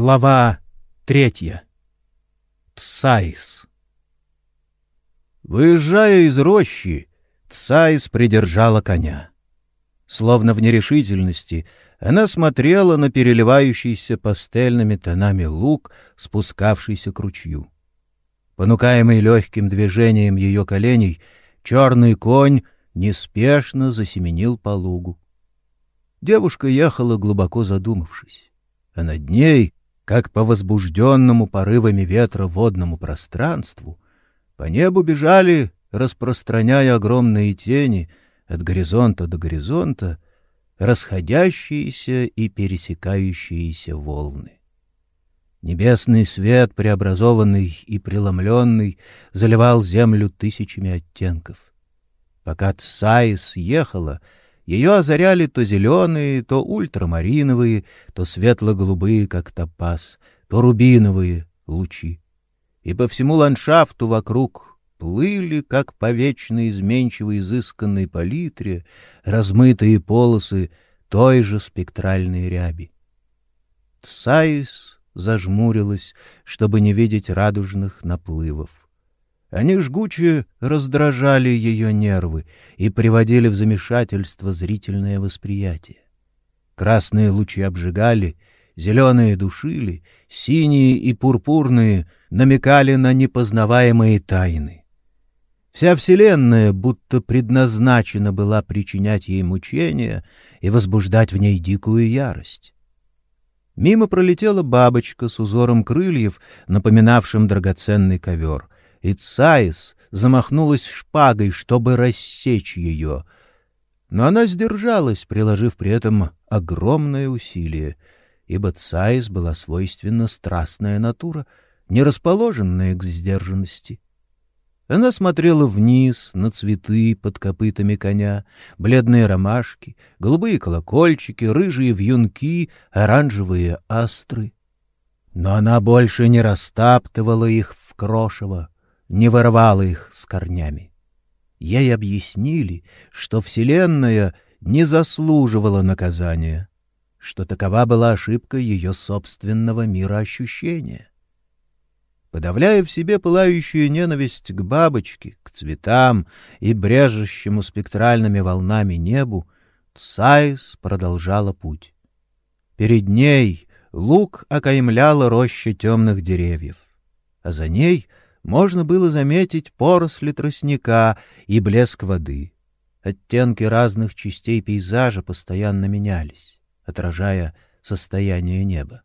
Глава третья. Тсайс. Выезжая из рощи, Тсайс придержала коня. Словно в нерешительности, она смотрела на переливающийся пастельными тонами луг, спускавшийся к ручью. Понукаемый легким движением ее коленей, черный конь неспешно засеменил по лугу. Девушка ехала, глубоко задумавшись, а над ней как по возбужденному порывами ветра водному пространству, по небу бежали, распространяя огромные тени от горизонта до горизонта, расходящиеся и пересекающиеся волны. Небесный свет, преобразованный и преломленный, заливал землю тысячами оттенков. Пока Тсаис ехала — ее озаряли то зеленые, то ультрамариновые, то светло-голубые, как топаз, то рубиновые лучи. И по всему ландшафту вокруг плыли, как по вечно изменчивой изысканной палитре, размытые полосы той же спектральной ряби. Тсаис зажмурилась, чтобы не видеть радужных наплывов. Они жгуче раздражали ее нервы и приводили в замешательство зрительное восприятие. Красные лучи обжигали, зеленые душили, синие и пурпурные намекали на непознаваемые тайны. Вся Вселенная будто предназначена была причинять ей мучения и возбуждать в ней дикую ярость. Мимо пролетела бабочка с узором крыльев, напоминавшим драгоценный ковер — и Цаис замахнулась шпагой, чтобы рассечь ее. Но она сдержалась, приложив при этом огромное усилие, ибо Цаис была свойственна страстная натура, не расположенная к сдержанности. Она смотрела вниз на цветы под копытами коня, бледные ромашки, голубые колокольчики, рыжие вьюнки, оранжевые астры. Но она больше не растаптывала их в крошево, не вырвала их с корнями. Ей объяснили, что Вселенная не заслуживала наказания, что такова была ошибка ее собственного мироощущения. Подавляя в себе пылающую ненависть к бабочке, к цветам и брежущему спектральными волнами небу, Цайс продолжала путь. Перед ней луг окаймляла роща темных деревьев, а за ней — можно было заметить поросли тростника и блеск воды. Оттенки разных частей пейзажа постоянно менялись, отражая состояние неба.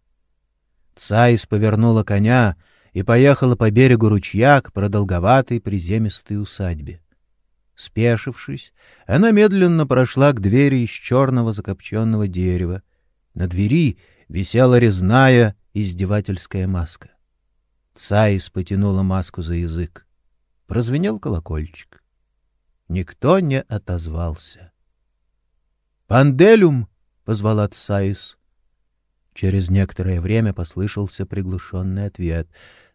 Цайс повернула коня и поехала по берегу ручья к продолговатой приземистой усадьбе. Спешившись, она медленно прошла к двери из черного закопченного дерева. На двери висела резная издевательская маска. Цаис потянула маску за язык. Прозвенел колокольчик. Никто не отозвался. «Панделюм!» — позвала Цаис. Через некоторое время послышался приглушенный ответ.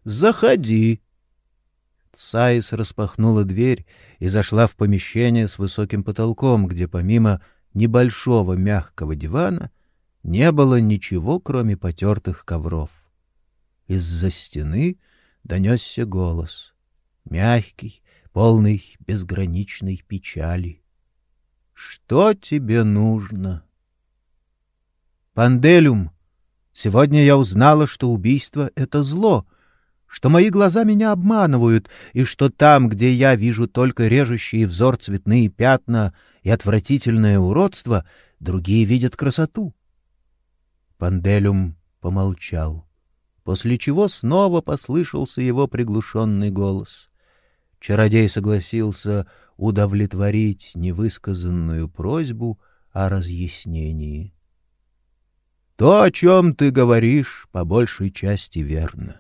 «Заходи!» Цаис распахнула дверь и зашла в помещение с высоким потолком, где помимо небольшого мягкого дивана не было ничего, кроме потертых ковров. Из-за стены донесся голос, мягкий, полный безграничной печали. «Что тебе нужно?» «Панделюм, сегодня я узнала, что убийство — это зло, что мои глаза меня обманывают, и что там, где я вижу только режущие взор цветные пятна и отвратительное уродство, другие видят красоту». Панделюм помолчал после чего снова послышался его приглушенный голос. Чародей согласился удовлетворить невысказанную просьбу о разъяснении. То, о чем ты говоришь, по большей части верно.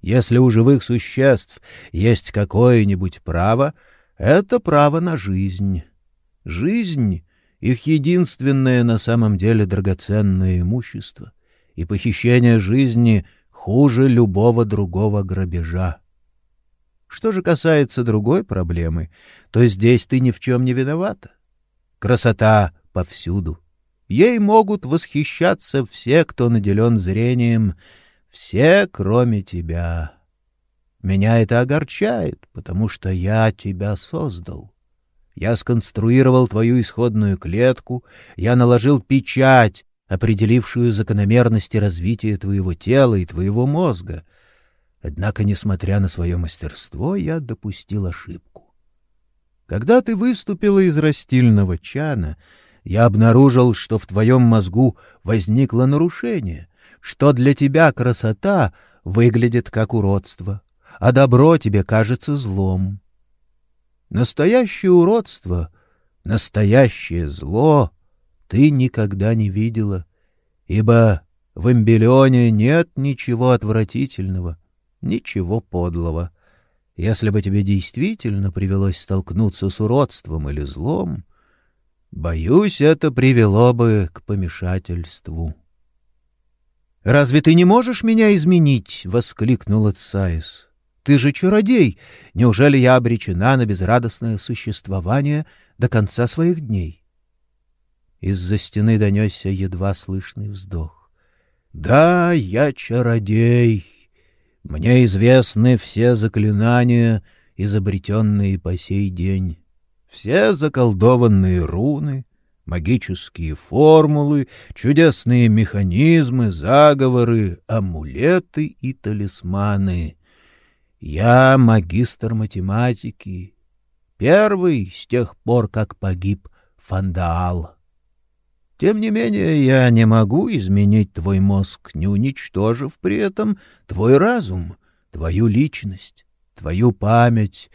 Если у живых существ есть какое-нибудь право, это право на жизнь. Жизнь — их единственное на самом деле драгоценное имущество, и похищение жизни хуже любого другого грабежа. Что же касается другой проблемы, то здесь ты ни в чем не виновата. Красота повсюду. Ей могут восхищаться все, кто наделен зрением, все, кроме тебя. Меня это огорчает, потому что я тебя создал. Я сконструировал твою исходную клетку, я наложил печать, определившую закономерности развития твоего тела и твоего мозга. Однако, несмотря на свое мастерство, я допустил ошибку. Когда ты выступила из растильного чана, я обнаружил, что в твоем мозгу возникло нарушение, что для тебя красота выглядит как уродство, а добро тебе кажется злом. Настоящее уродство, настоящее зло ты никогда не видела, ибо в эмбелионе нет ничего отвратительного, ничего подлого. Если бы тебе действительно привелось столкнуться с уродством или злом, боюсь, это привело бы к помешательству. «Разве ты не можешь меня изменить?» — воскликнула Цаис. «Ты же чародей! Неужели я обречена на безрадостное существование до конца своих дней?» Из-за стены донесся едва слышный вздох. «Да, я чародей. Мне известны все заклинания, изобретенные по сей день, все заколдованные руны, магические формулы, чудесные механизмы, заговоры, амулеты и талисманы. Я магистр математики, первый с тех пор, как погиб Фандаал. Тем не менее, я не могу изменить твой мозг, не уничтожив при этом твой разум, твою личность, твою память.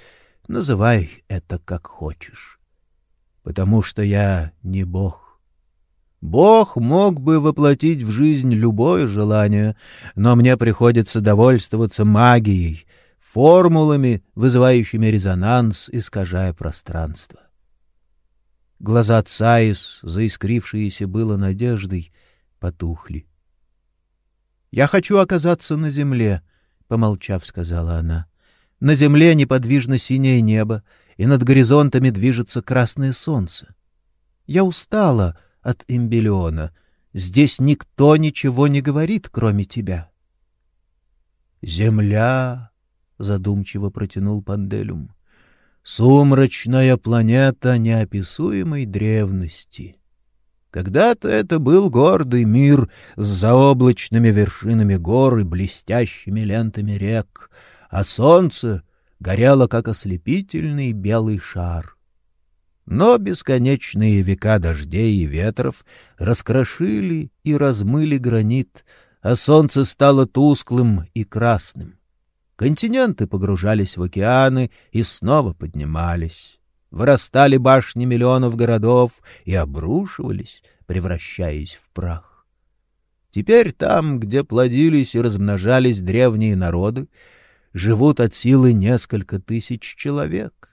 Называй это как хочешь. Потому что я не Бог. Бог мог бы воплотить в жизнь любое желание, но мне приходится довольствоваться магией, формулами, вызывающими резонанс, искажая пространство. Глаза Цаис, заискрившиеся было надеждой, потухли. «Я хочу оказаться на земле», — помолчав, сказала она. «На земле неподвижно синее небо, и над горизонтами движется красное солнце. Я устала от Эмбелиона. Здесь никто ничего не говорит, кроме тебя». «Земля», — задумчиво протянул Панделюм, — сумрачная планета неописуемой древности. Когда-то это был гордый мир с заоблачными вершинами гор и блестящими лентами рек, а солнце горело, как ослепительный белый шар. Но бесконечные века дождей и ветров раскрошили и размыли гранит, а солнце стало тусклым и красным. Континенты погружались в океаны и снова поднимались. Вырастали башни миллионов городов и обрушивались, превращаясь в прах. Теперь там, где плодились и размножались древние народы, живут от силы несколько тысяч человек.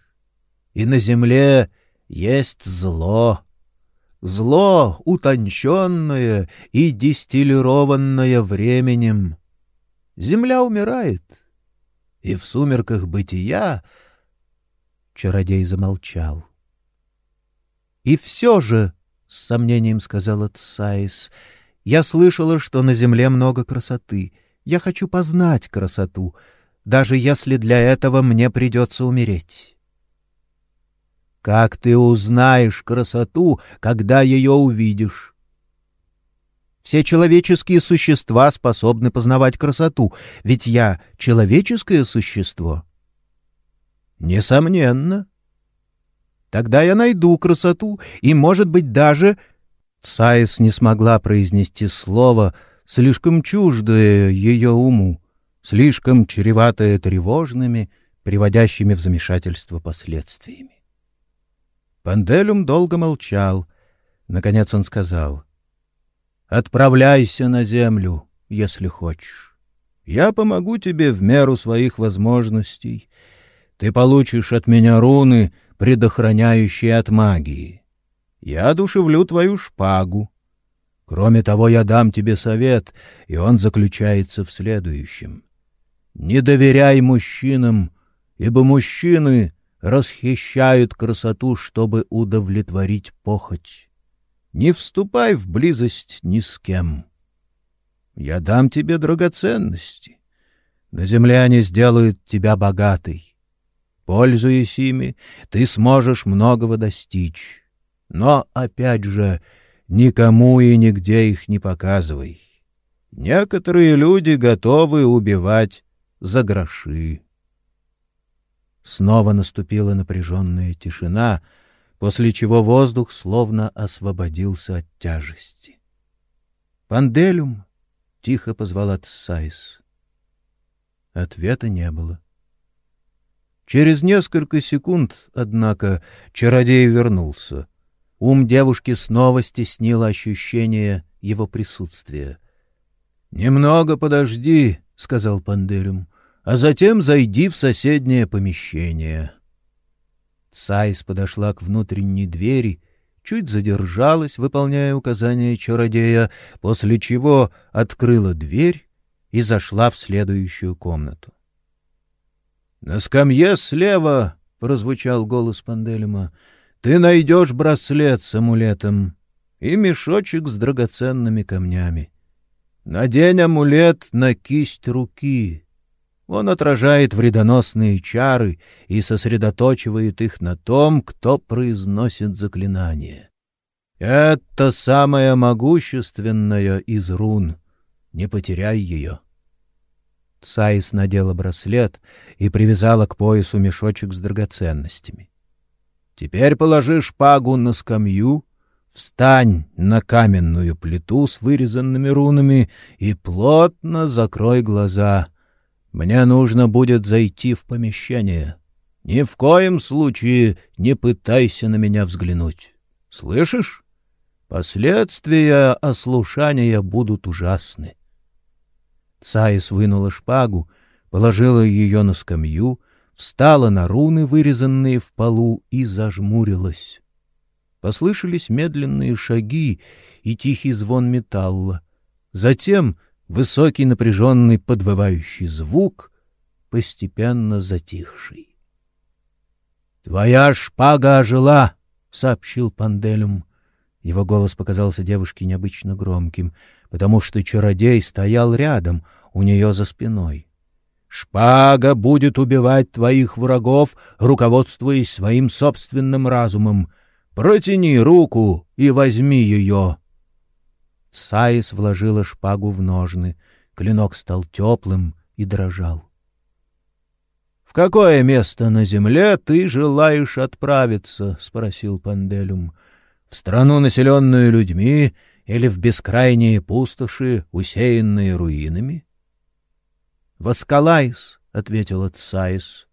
И на земле есть зло. Зло, утонченное и дистиллированное временем. Земля умирает, и в сумерках бытия чародей замолчал. И все же, с сомнением сказала Цаис, я слышала, что на земле много красоты. Я хочу познать красоту, даже если для этого мне придется умереть. Как ты узнаешь красоту, когда ее увидишь? Все человеческие существа способны познавать красоту, ведь я человеческое существо. Несомненно. Тогда я найду красоту, и, может быть, даже... Сайс не смогла произнести слово, слишком чуждое ее уму, слишком чреватое тревожными, приводящими в замешательство последствиями. Панделюм долго молчал. Наконец он сказал — Отправляйся на землю, если хочешь. Я помогу тебе в меру своих возможностей. Ты получишь от меня руны, предохраняющие от магии. Я одушевлю твою шпагу. Кроме того, я дам тебе совет, и он заключается в следующем. Не доверяй мужчинам, ибо мужчины расхищают красоту, чтобы удовлетворить похоть. Не вступай в близость ни с кем. Я дам тебе драгоценности. На земле они сделают тебя богатой. Пользуясь ими, ты сможешь многого достичь. Но, опять же, никому и нигде их не показывай. Некоторые люди готовы убивать за гроши. Снова наступила напряженная тишина, после чего воздух словно освободился от тяжести. «Панделюм!» — тихо позвала Тссайс. Ответа не было. Через несколько секунд, однако, чародей вернулся. Ум девушки снова стеснило ощущение его присутствия. «Немного подожди», — сказал Панделюм а затем зайди в соседнее помещение. Сайс подошла к внутренней двери, чуть задержалась, выполняя указания чародея, после чего открыла дверь и зашла в следующую комнату. «На скамье слева!» — прозвучал голос Панделема. «Ты найдешь браслет с амулетом и мешочек с драгоценными камнями. Надень амулет на кисть руки, он отражает вредоносные чары и сосредоточивает их на том, кто произносит заклинание. Это самое могущественное из рун. Не потеряй ее. Цаис надела браслет и привязала к поясу мешочек с драгоценностями. Теперь положи шпагу на скамью, встань на каменную плиту с вырезанными рунами и плотно закрой глаза — мне нужно будет зайти в помещение. Ни в коем случае не пытайся на меня взглянуть. Слышишь? Последствия ослушания будут ужасны. Цаис вынула шпагу, положила ее на скамью, встала на руны, вырезанные в полу, и зажмурилась. Послышались медленные шаги и тихий звон металла. Затем высокий напряженный подвывающий звук, постепенно затихший. «Твоя шпага ожила!» — сообщил Панделюм. Его голос показался девушке необычно громким, потому что чародей стоял рядом, у нее за спиной. «Шпага будет убивать твоих врагов, руководствуясь своим собственным разумом. Протяни руку и возьми ее!» Саис вложила шпагу в ножны. Клинок стал теплым и дрожал. — В какое место на земле ты желаешь отправиться? — спросил Панделюм. — В страну, населенную людьми, или в бескрайние пустоши, усеянные руинами? — Воскалайс, — ответила Цаис,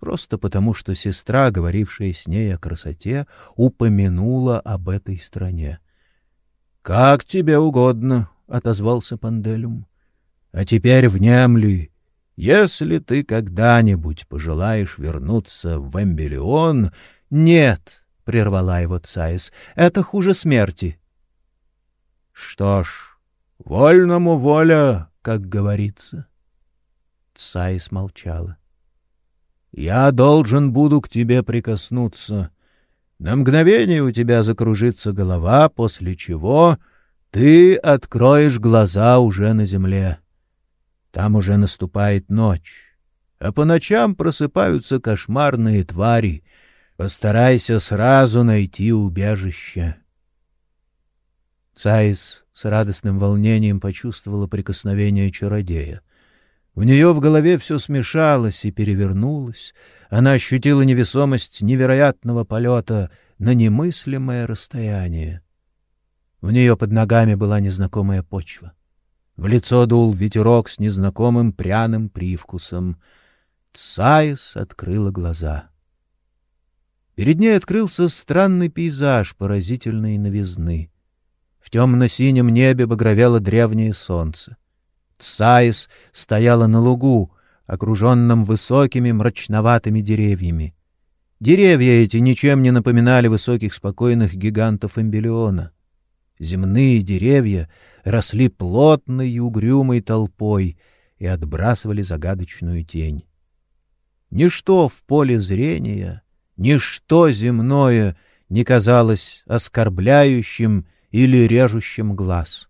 просто потому что сестра, говорившая с ней о красоте, упомянула об этой стране. — как тебе угодно, отозвался Панделюм. А теперь внемли. Если ты когда-нибудь пожелаешь вернуться в Эмбелион, нет, прервала его Цаис. Это хуже смерти. Что ж, вольному воля, как говорится. Цаис молчала. Я должен буду к тебе прикоснуться, на мгновение у тебя закружится голова, после чего ты откроешь глаза уже на земле. Там уже наступает ночь, а по ночам просыпаются кошмарные твари. Постарайся сразу найти убежище. Цаис с радостным волнением почувствовала прикосновение чародея. У нее в голове все смешалось и перевернулось, она ощутила невесомость невероятного полета на немыслимое расстояние. У нее под ногами была незнакомая почва. В лицо дул ветерок с незнакомым пряным привкусом. Цаис открыла глаза. Перед ней открылся странный пейзаж поразительной новизны. В темно-синем небе багровело древнее солнце. Цаис стояла на лугу, окруженном высокими мрачноватыми деревьями. Деревья эти ничем не напоминали высоких спокойных гигантов Эмбелиона. Земные деревья росли плотной и угрюмой толпой и отбрасывали загадочную тень. Ничто в поле зрения, ничто земное не казалось оскорбляющим или режущим глаз.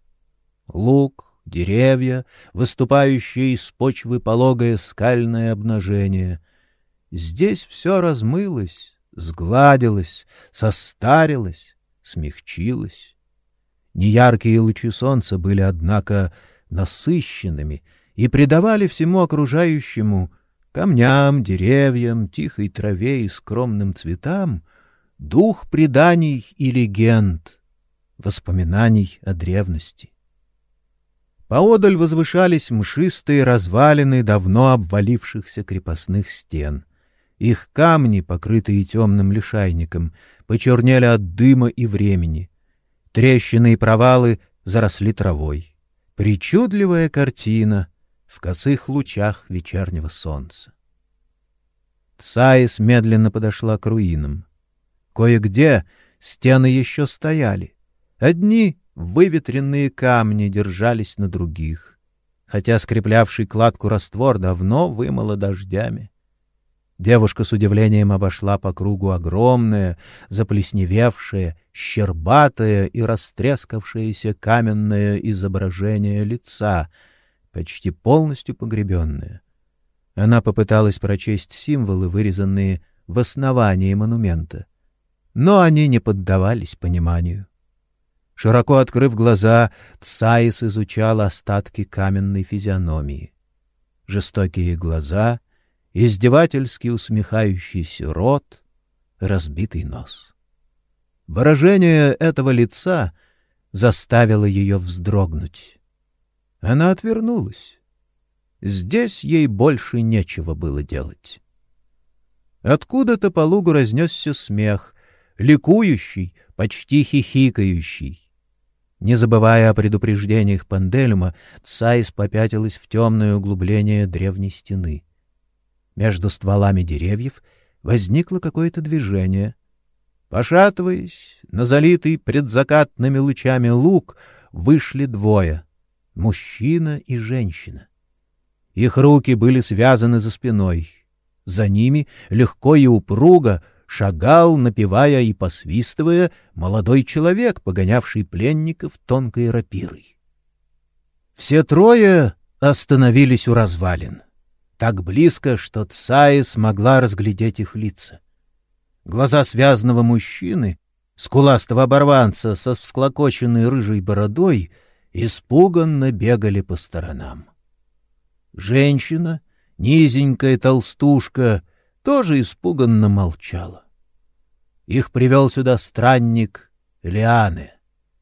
Луг, деревья, выступающие из почвы пологое скальное обнажение. Здесь все размылось, сгладилось, состарилось, смягчилось. Неяркие лучи солнца были, однако, насыщенными и придавали всему окружающему камням, деревьям, тихой траве и скромным цветам дух преданий и легенд, воспоминаний о древности. Поодаль возвышались мшистые развалины давно обвалившихся крепостных стен. Их камни, покрытые темным лишайником, почернели от дыма и времени. Трещины и провалы заросли травой. Причудливая картина в косых лучах вечернего солнца. Цаис медленно подошла к руинам. Кое-где стены еще стояли. Одни выветренные камни держались на других, хотя скреплявший кладку раствор давно вымыло дождями. Девушка с удивлением обошла по кругу огромное, заплесневевшее, щербатое и растрескавшееся каменное изображение лица, почти полностью погребенное. Она попыталась прочесть символы, вырезанные в основании монумента, но они не поддавались пониманию. Широко открыв глаза, Цаис изучал остатки каменной физиономии. Жестокие глаза, издевательски усмехающийся рот, разбитый нос. Выражение этого лица заставило ее вздрогнуть. Она отвернулась. Здесь ей больше нечего было делать. Откуда-то по лугу разнесся смех, ликующий, почти хихикающий. Не забывая о предупреждениях Панделюма, Цайс попятилась в темное углубление древней стены. Между стволами деревьев возникло какое-то движение. Пошатываясь, на залитый предзакатными лучами луг вышли двое — мужчина и женщина. Их руки были связаны за спиной. За ними легко и упруго — шагал, напевая и посвистывая, молодой человек, погонявший пленников тонкой рапирой. Все трое остановились у развалин, так близко, что Цаи смогла разглядеть их лица. Глаза связанного мужчины, скуластого оборванца со всклокоченной рыжей бородой, испуганно бегали по сторонам. Женщина, низенькая толстушка — тоже испуганно молчала. Их привел сюда странник Лианы,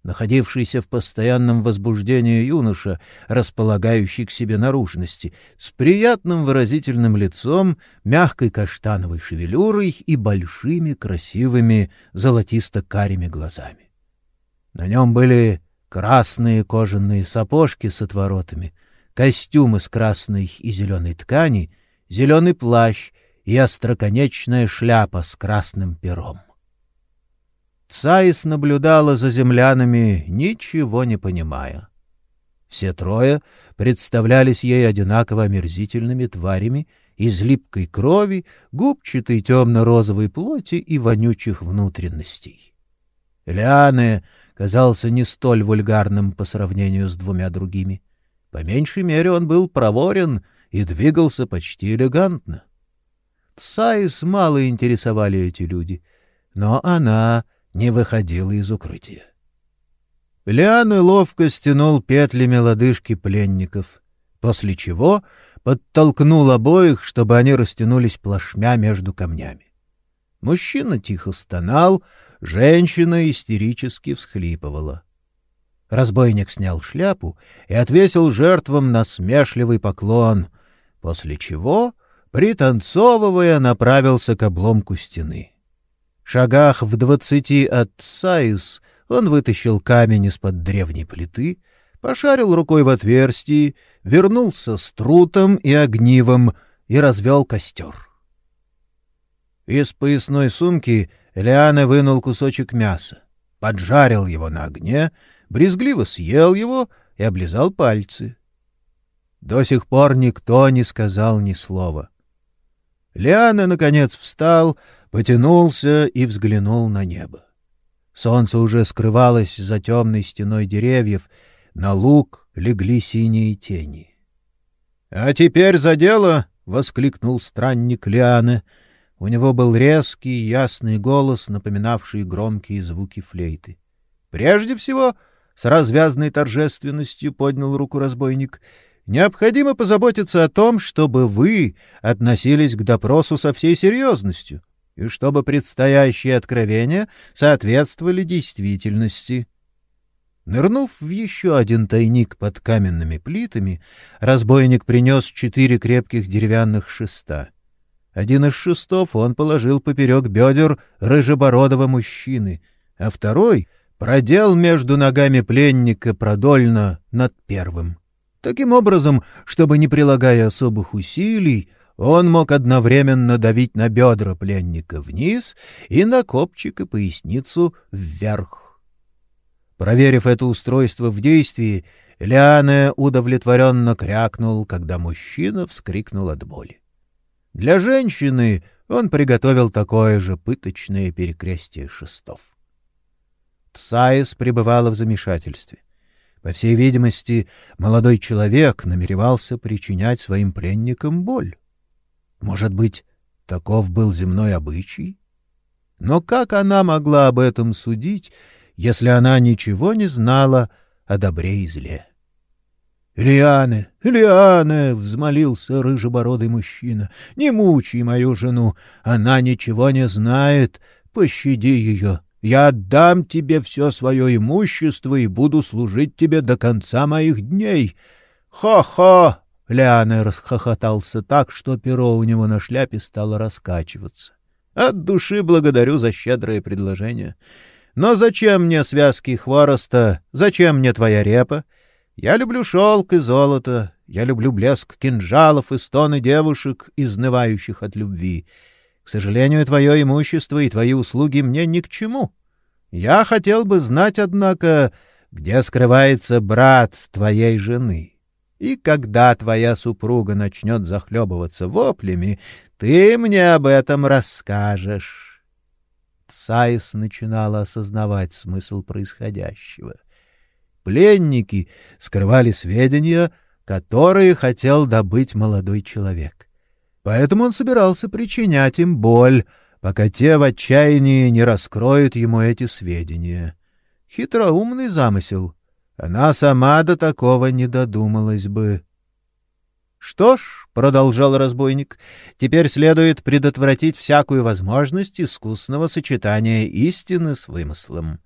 находившийся в постоянном возбуждении юноша, располагающий к себе наружности, с приятным выразительным лицом, мягкой каштановой шевелюрой и большими красивыми золотисто-карими глазами. На нем были красные кожаные сапожки с отворотами, костюм из красной и зеленой ткани, зеленый плащ и остроконечная шляпа с красным пером. Цаис наблюдала за землянами, ничего не понимая. Все трое представлялись ей одинаково омерзительными тварями из липкой крови, губчатой темно-розовой плоти и вонючих внутренностей. Лианы казался не столь вульгарным по сравнению с двумя другими. По меньшей мере он был проворен и двигался почти элегантно. Цаис мало интересовали эти люди, но она не выходила из укрытия. Лианы ловко стянул петлями лодыжки пленников, после чего подтолкнул обоих, чтобы они растянулись плашмя между камнями. Мужчина тихо стонал, женщина истерически всхлипывала. Разбойник снял шляпу и отвесил жертвам насмешливый поклон, после чего пританцовывая, направился к обломку стены. Шагах в двадцати от Саис он вытащил камень из-под древней плиты, пошарил рукой в отверстии, вернулся с трутом и огнивом и развел костер. Из поясной сумки Лиана вынул кусочек мяса, поджарил его на огне, брезгливо съел его и облизал пальцы. До сих пор никто не сказал ни слова. Лиана, наконец, встал, потянулся и взглянул на небо. Солнце уже скрывалось за темной стеной деревьев, на луг легли синие тени. — А теперь за дело! — воскликнул странник Лианы. У него был резкий, ясный голос, напоминавший громкие звуки флейты. — Прежде всего, с развязной торжественностью поднял руку разбойник, необходимо позаботиться о том, чтобы вы относились к допросу со всей серьезностью и чтобы предстоящие откровения соответствовали действительности. Нырнув в еще один тайник под каменными плитами, разбойник принес четыре крепких деревянных шеста. Один из шестов он положил поперек бедер рыжебородого мужчины, а второй продел между ногами пленника продольно над первым. Таким образом, чтобы, не прилагая особых усилий, он мог одновременно давить на бедра пленника вниз и на копчик и поясницу вверх. Проверив это устройство в действии, Лиане удовлетворенно крякнул, когда мужчина вскрикнул от боли. Для женщины он приготовил такое же пыточное перекрестие шестов. Тсаис пребывала в замешательстве. По всей видимости, молодой человек намеревался причинять своим пленникам боль. Может быть, таков был земной обычай? Но как она могла об этом судить, если она ничего не знала о добре и зле? — Лиане, Лиане! — взмолился рыжебородый мужчина. — Не мучай мою жену, она ничего не знает, пощади ее. Я отдам тебе все свое имущество и буду служить тебе до конца моих дней. Хо-хо! Ляне расхохотался так, что перо у него на шляпе стало раскачиваться. От души благодарю за щедрое предложение. Но зачем мне связки хвороста? Зачем мне твоя репа? Я люблю шелк и золото. Я люблю блеск кинжалов и стоны девушек, изнывающих от любви. К сожалению, твое имущество и твои услуги мне ни к чему. Я хотел бы знать, однако, где скрывается брат твоей жены». И когда твоя супруга начнет захлебываться воплями, ты мне об этом расскажешь. Цаис начинала осознавать смысл происходящего. Пленники скрывали сведения, которые хотел добыть молодой человек. Поэтому он собирался причинять им боль, пока те в отчаянии не раскроют ему эти сведения. Хитроумный замысел — она сама до такого не додумалась бы. Что ж, продолжал разбойник, теперь следует предотвратить всякую возможность искусного сочетания истины с вымыслом.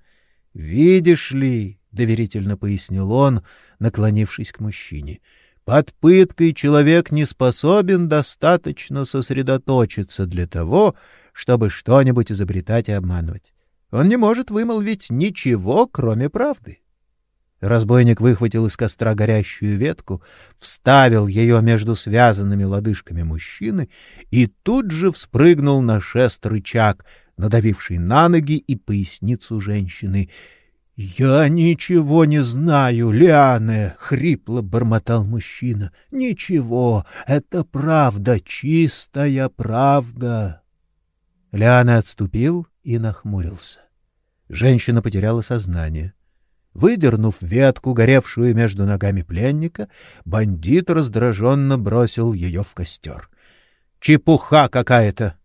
Видишь ли, доверительно пояснил он, наклонившись к мужчине, под пыткой человек не способен достаточно сосредоточиться для того, чтобы что-нибудь изобретать и обманывать. Он не может вымолвить ничего, кроме правды. Разбойник выхватил из костра горящую ветку, вставил ее между связанными лодыжками мужчины и тут же вспрыгнул на шест рычаг, надавивший на ноги и поясницу женщины. — Я ничего не знаю, Лиане! — хрипло бормотал мужчина. — Ничего, это правда, чистая правда. Лиане отступил и нахмурился. Женщина потеряла сознание. Выдернув ветку, горевшую между ногами пленника, бандит раздраженно бросил ее в костер. «Чепуха какая-то!»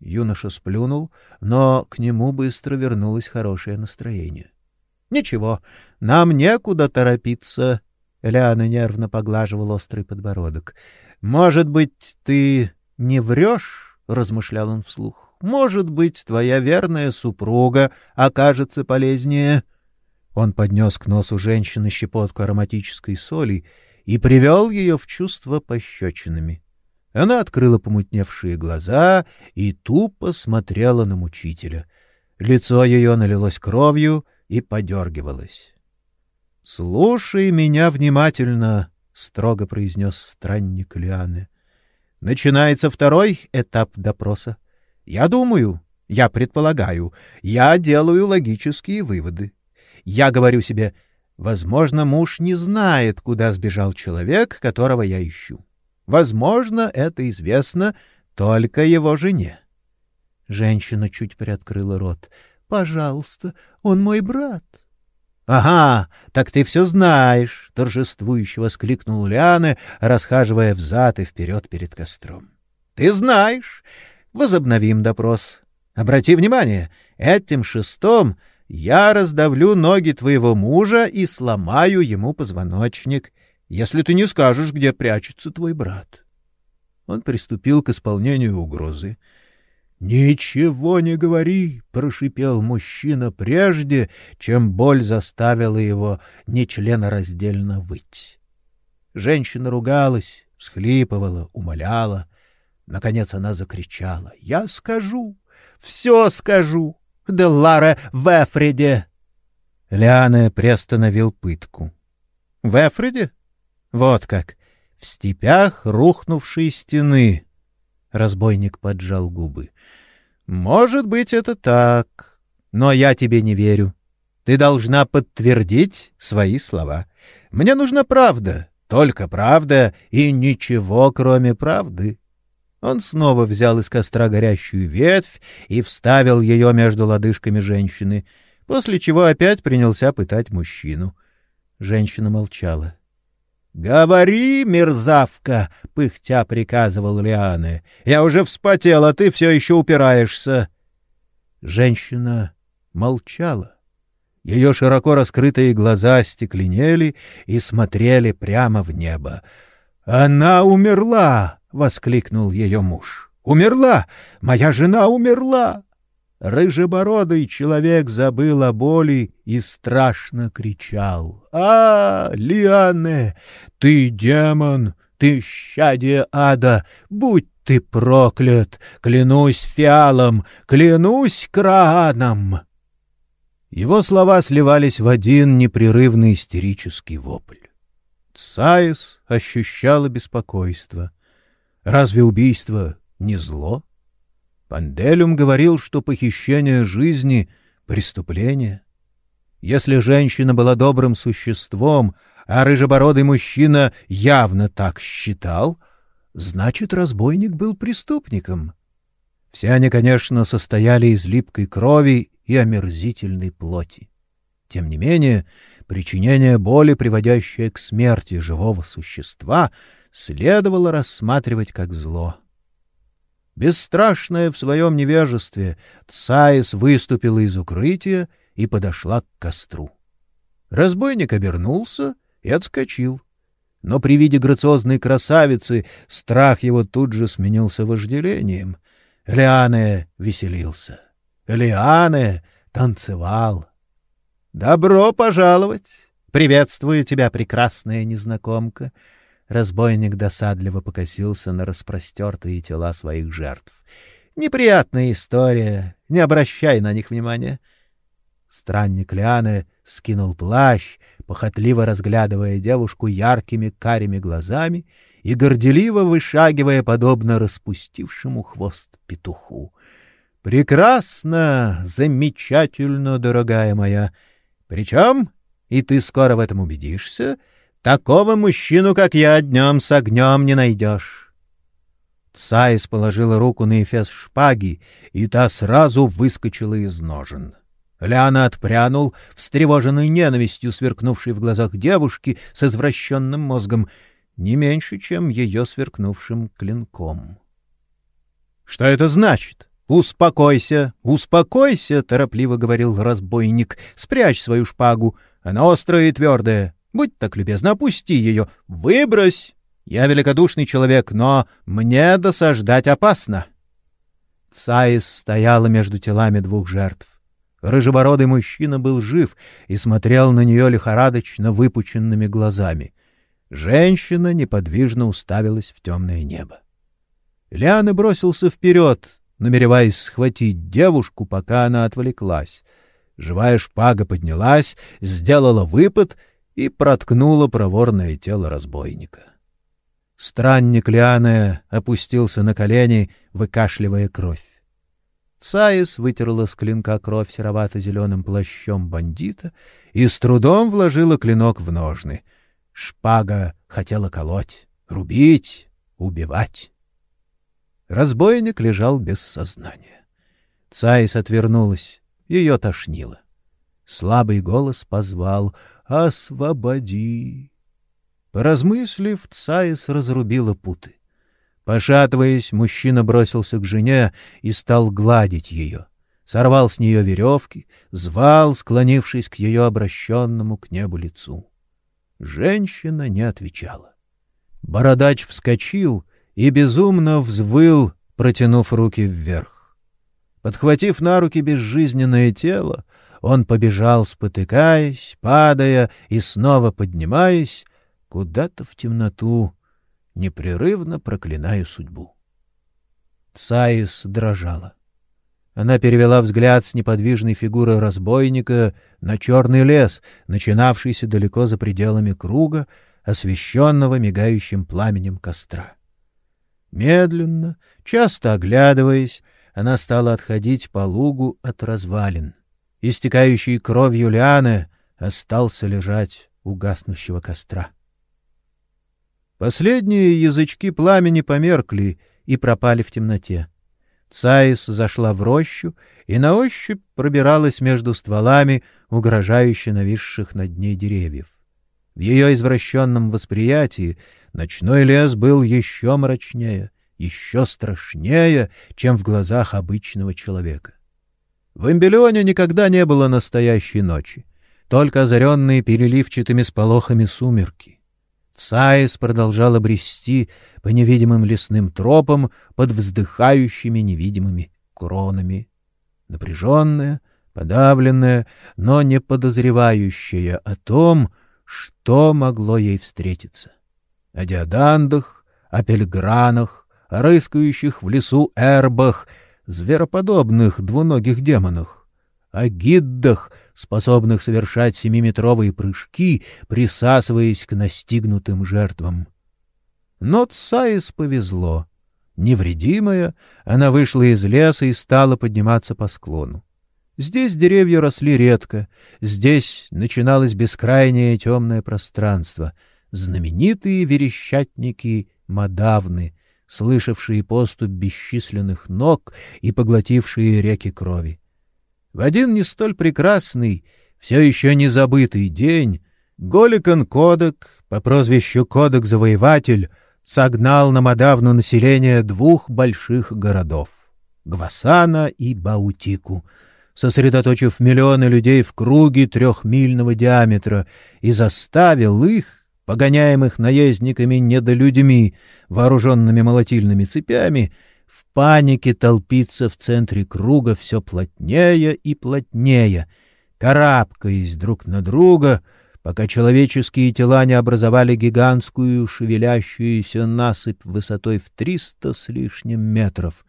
Юноша сплюнул, но к нему быстро вернулось хорошее настроение. «Ничего, нам некуда торопиться», — Ляна нервно поглаживал острый подбородок. «Может быть, ты не врешь?» — размышлял он вслух. «Может быть, твоя верная супруга окажется полезнее». Он поднес к носу женщины щепотку ароматической соли и привел ее в чувство пощечинами. Она открыла помутневшие глаза и тупо смотрела на мучителя. Лицо ее налилось кровью и подергивалось. — Слушай меня внимательно, — строго произнес странник Лианы. — Начинается второй этап допроса. Я думаю, я предполагаю, я делаю логические выводы. Я говорю себе, возможно, муж не знает, куда сбежал человек, которого я ищу. Возможно, это известно только его жене. Женщина чуть приоткрыла рот. Пожалуйста, он мой брат. — Ага, так ты все знаешь! — торжествующе воскликнул Лианы, расхаживая взад и вперед перед костром. — Ты знаешь! Возобновим допрос. Обрати внимание, этим шестом я раздавлю ноги твоего мужа и сломаю ему позвоночник, если ты не скажешь, где прячется твой брат. Он приступил к исполнению угрозы. «Ничего не говори!» — прошипел мужчина прежде, чем боль заставила его нечленораздельно выть. Женщина ругалась, всхлипывала, умоляла. Наконец она закричала. «Я скажу! Все скажу! Да Лара в Эфреде!» Лиана приостановил пытку. «В Эфреде? Вот как! В степях рухнувшей стены!» Разбойник поджал губы. Может быть, это так, но я тебе не верю. Ты должна подтвердить свои слова. Мне нужна правда, только правда и ничего, кроме правды. Он снова взял из костра горящую ветвь и вставил ее между лодыжками женщины, после чего опять принялся пытать мужчину. Женщина молчала. «Говори, мерзавка!» — пыхтя приказывал Лианы. «Я уже вспотел, а ты все еще упираешься!» Женщина молчала. Ее широко раскрытые глаза стекленели и смотрели прямо в небо. «Она умерла!» — воскликнул ее муж. «Умерла! Моя жена умерла!» Рыжебородый человек забыл о боли и страшно кричал. «А, Лианне, ты демон, ты щадие ада, будь ты проклят, клянусь фиалом, клянусь крааном!» Его слова сливались в один непрерывный истерический вопль. Цаис ощущала беспокойство. Разве убийство не зло? Панделюм говорил, что похищение жизни — преступление. Если женщина была добрым существом, а рыжебородый мужчина явно так считал, значит, разбойник был преступником. Все они, конечно, состояли из липкой крови и омерзительной плоти. Тем не менее, причинение боли, приводящее к смерти живого существа, следовало рассматривать как зло. Бесстрашная в своем невежестве, Цаис выступила из укрытия и подошла к костру. Разбойник обернулся и отскочил. Но при виде грациозной красавицы страх его тут же сменился вожделением. Лиане веселился. Лиане танцевал. «Добро пожаловать! Приветствую тебя, прекрасная незнакомка!» Разбойник досадливо покосился на распростертые тела своих жертв. «Неприятная история. Не обращай на них внимания». Странник Лианы скинул плащ, похотливо разглядывая девушку яркими карими глазами и горделиво вышагивая, подобно распустившему хвост петуху. «Прекрасно! Замечательно, дорогая моя! Причем, и ты скоро в этом убедишься, — Такого мужчину, как я, днем с огнем не найдешь. Цаис положила руку на эфес шпаги, и та сразу выскочила из ножен. Ляна отпрянул, встревоженный ненавистью, сверкнувшей в глазах девушки с извращенным мозгом, не меньше, чем ее сверкнувшим клинком. — Что это значит? — Успокойся, успокойся, — торопливо говорил разбойник. — Спрячь свою шпагу. Она острая и твердая. Будь так любезна, опусти ее. Выбрось! Я великодушный человек, но мне досаждать опасно. Цаис стояла между телами двух жертв. Рыжебородый мужчина был жив и смотрел на нее лихорадочно выпученными глазами. Женщина неподвижно уставилась в темное небо. Лианы бросился вперед, намереваясь схватить девушку, пока она отвлеклась. Живая шпага поднялась, сделала выпад — и проткнула проворное тело разбойника. Странник Лиане опустился на колени, выкашливая кровь. Цаис вытерла с клинка кровь серовато-зеленым плащом бандита и с трудом вложила клинок в ножны. Шпага хотела колоть, рубить, убивать. Разбойник лежал без сознания. Цаис отвернулась, Ее тошнило. Слабый голос позвал «Освободи!». Поразмыслив, Цаис разрубила путы. Пошатываясь, мужчина бросился к жене и стал гладить ее. Сорвал с нее веревки, звал, склонившись к ее обращенному к небу лицу. Женщина не отвечала. Бородач вскочил и безумно взвыл, протянув руки вверх. Подхватив на руки безжизненное тело, он побежал, спотыкаясь, падая и снова поднимаясь, куда-то в темноту, непрерывно проклиная судьбу. Цаис дрожала. Она перевела взгляд с неподвижной фигуры разбойника на черный лес, начинавшийся далеко за пределами круга, освещенного мигающим пламенем костра. Медленно, часто оглядываясь, она стала отходить по лугу от развалин. Истекающий кровью лианы остался лежать у гаснущего костра. Последние язычки пламени померкли и пропали в темноте. Цаис зашла в рощу и на ощупь пробиралась между стволами, угрожающе нависших над ней деревьев. В ее извращенном восприятии ночной лес был еще мрачнее, еще страшнее, чем в глазах обычного человека. В Эмбелионе никогда не было настоящей ночи, только озаренные переливчатыми сполохами сумерки. Цаис продолжала брести по невидимым лесным тропам под вздыхающими невидимыми кронами. Напряженная, подавленная, но не подозревающая о том, что могло ей встретиться. О диадандах, о пельгранах, о рыскающих в лесу эрбах, звероподобных двуногих демонах, о гиддах — способных совершать семиметровые прыжки, присасываясь к настигнутым жертвам. Но Цаис повезло. Невредимая, она вышла из леса и стала подниматься по склону. Здесь деревья росли редко, здесь начиналось бескрайнее темное пространство, знаменитые верещатники Мадавны, слышавшие поступ бесчисленных ног и поглотившие реки крови. В один не столь прекрасный, все еще не забытый день Голикон Кодек по прозвищу Кодек-завоеватель согнал на Мадавну население двух больших городов — Гвасана и Баутику, сосредоточив миллионы людей в круге трехмильного диаметра и заставил их, погоняемых наездниками-недолюдьми, вооруженными молотильными цепями, в панике толпиться в центре круга все плотнее и плотнее, карабкаясь друг на друга, пока человеческие тела не образовали гигантскую шевелящуюся насыпь высотой в триста с лишним метров,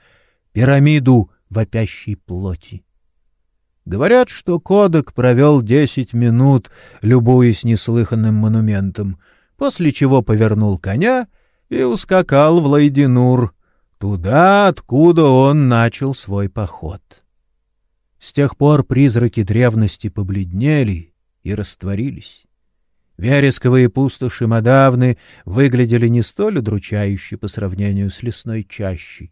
пирамиду вопящей плоти. Говорят, что Кодек провел десять минут, любуясь неслыханным монументом, после чего повернул коня и ускакал в Лайдинур, туда, откуда он начал свой поход. С тех пор призраки древности побледнели и растворились. Вересковые пустоши Мадавны выглядели не столь удручающе по сравнению с лесной чащей.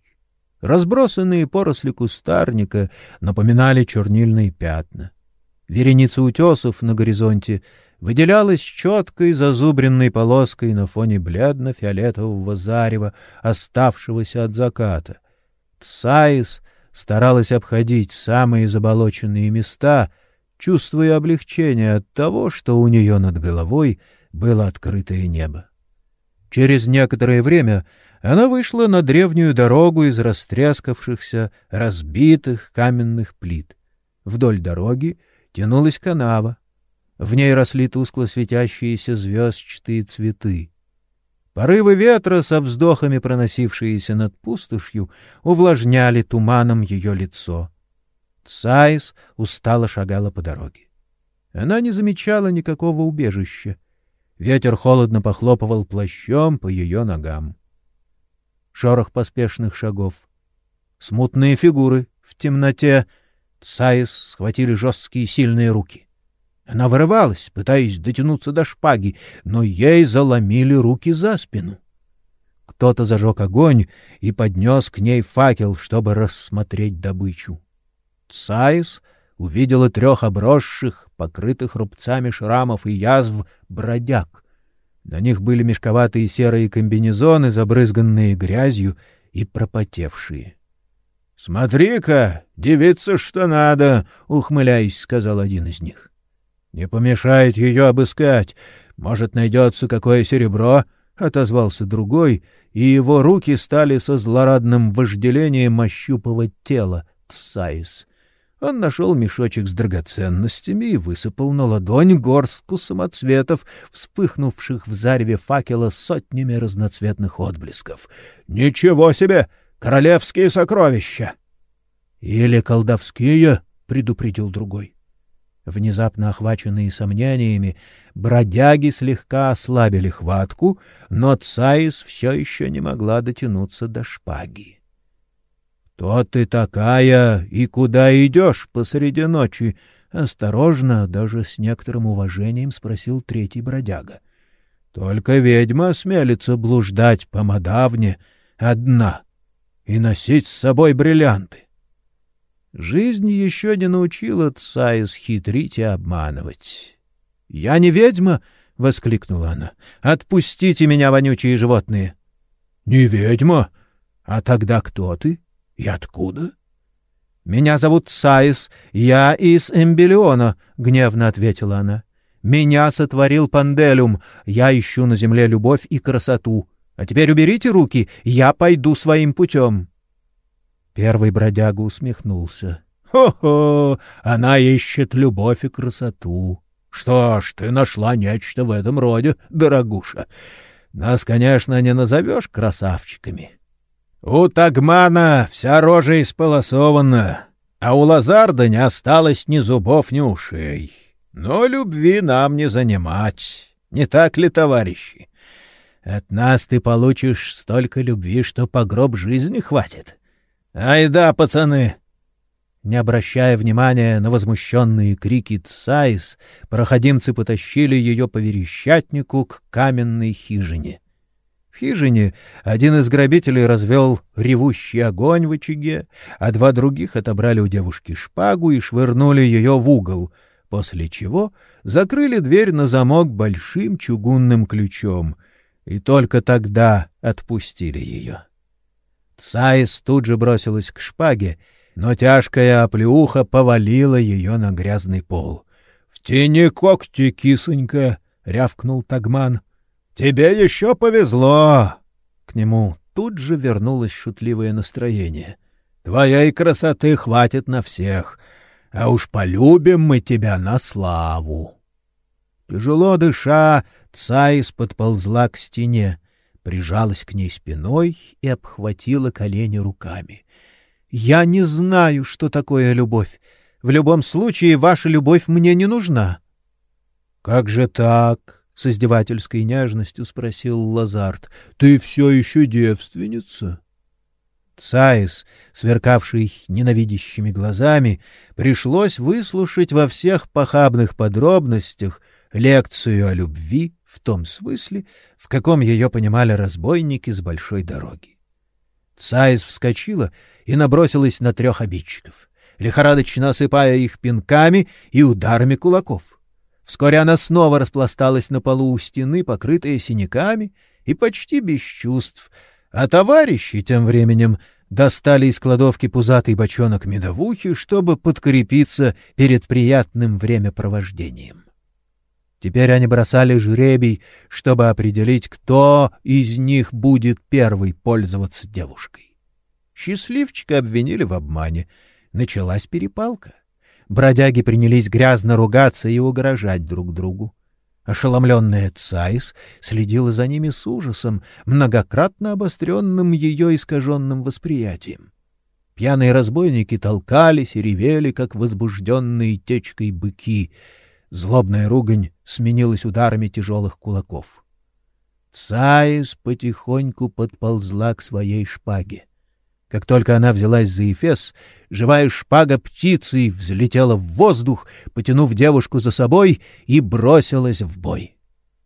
Разбросанные поросли кустарника напоминали чернильные пятна. Вереница утесов на горизонте выделялась четкой зазубренной полоской на фоне бледно-фиолетового зарева, оставшегося от заката. Цаис старалась обходить самые заболоченные места, чувствуя облегчение от того, что у нее над головой было открытое небо. Через некоторое время она вышла на древнюю дорогу из растрескавшихся, разбитых каменных плит. Вдоль дороги тянулась канава, в ней росли тускло светящиеся звездчатые цветы. Порывы ветра со вздохами, проносившиеся над пустошью, увлажняли туманом ее лицо. Цаис устало шагала по дороге. Она не замечала никакого убежища. Ветер холодно похлопывал плащом по ее ногам. Шорох поспешных шагов. Смутные фигуры в темноте. Цаис схватили жесткие сильные руки. Она вырывалась, пытаясь дотянуться до шпаги, но ей заломили руки за спину. Кто-то зажег огонь и поднес к ней факел, чтобы рассмотреть добычу. Цаис увидела трех обросших, покрытых рубцами шрамов и язв, бродяг. На них были мешковатые серые комбинезоны, забрызганные грязью и пропотевшие. — Смотри-ка, девица что надо, — ухмыляясь, сказал один из них. — Не помешает ее обыскать. Может, найдется какое серебро, — отозвался другой, и его руки стали со злорадным вожделением ощупывать тело Тсаис. Он нашел мешочек с драгоценностями и высыпал на ладонь горстку самоцветов, вспыхнувших в зареве факела сотнями разноцветных отблесков. «Ничего себе! Королевские сокровища!» «Или колдовские!» — предупредил другой. Внезапно охваченные сомнениями, бродяги слегка ослабили хватку, но Цаис все еще не могла дотянуться до шпаги. — Кто ты такая и куда идешь посреди ночи? — осторожно, даже с некоторым уважением спросил третий бродяга. — Только ведьма осмелится блуждать по мадавне одна и носить с собой бриллианты. Жизнь еще не научила Цаис хитрить и обманывать. — Я не ведьма! — воскликнула она. — Отпустите меня, вонючие животные! — Не ведьма? А тогда кто ты? И откуда? — Меня зовут Саис, я из Эмбелиона, — гневно ответила она. — Меня сотворил Панделюм, я ищу на земле любовь и красоту. А теперь уберите руки, я пойду своим путем. — Первый бродяга усмехнулся. «Хо-хо! Она ищет любовь и красоту. Что ж, ты нашла нечто в этом роде, дорогуша. Нас, конечно, не назовешь красавчиками. У Тагмана вся рожа исполосована, а у Лазарда не осталось ни зубов, ни ушей. Но любви нам не занимать, не так ли, товарищи? От нас ты получишь столько любви, что по гроб жизни хватит». «Ай да, пацаны!» Не обращая внимания на возмущенные крики Цайс, проходимцы потащили ее по верещатнику к каменной хижине. В хижине один из грабителей развел ревущий огонь в очаге, а два других отобрали у девушки шпагу и швырнули ее в угол, после чего закрыли дверь на замок большим чугунным ключом и только тогда отпустили ее. Цаис тут же бросилась к шпаге, но тяжкая оплеуха повалила ее на грязный пол. — В тени когти, кисонька! — рявкнул Тагман. — Тебе еще повезло! К нему тут же вернулось шутливое настроение. — Твоей красоты хватит на всех, а уж полюбим мы тебя на славу! Тяжело дыша, Цаис подползла к стене прижалась к ней спиной и обхватила колени руками. «Я не знаю, что такое любовь. В любом случае, ваша любовь мне не нужна». «Как же так?» — с издевательской нежностью спросил Лазарт. «Ты все еще девственница?» Цаис, сверкавший ненавидящими глазами, пришлось выслушать во всех похабных подробностях лекцию о любви в том смысле, в каком ее понимали разбойники с большой дороги. Цаис вскочила и набросилась на трех обидчиков, лихорадочно осыпая их пинками и ударами кулаков. Вскоре она снова распласталась на полу у стены, покрытая синяками и почти без чувств, а товарищи тем временем достали из кладовки пузатый бочонок медовухи, чтобы подкрепиться перед приятным времяпровождением. Теперь они бросали жребий, чтобы определить, кто из них будет первый пользоваться девушкой. Счастливчика обвинили в обмане. Началась перепалка. Бродяги принялись грязно ругаться и угрожать друг другу. Ошеломленная Цайс следила за ними с ужасом, многократно обостренным ее искаженным восприятием. Пьяные разбойники толкались и ревели, как возбужденные течкой быки — Злобная ругань сменилась ударами тяжелых кулаков. Цаис потихоньку подползла к своей шпаге. Как только она взялась за эфес, живая шпага птицей взлетела в воздух, потянув девушку за собой и бросилась в бой.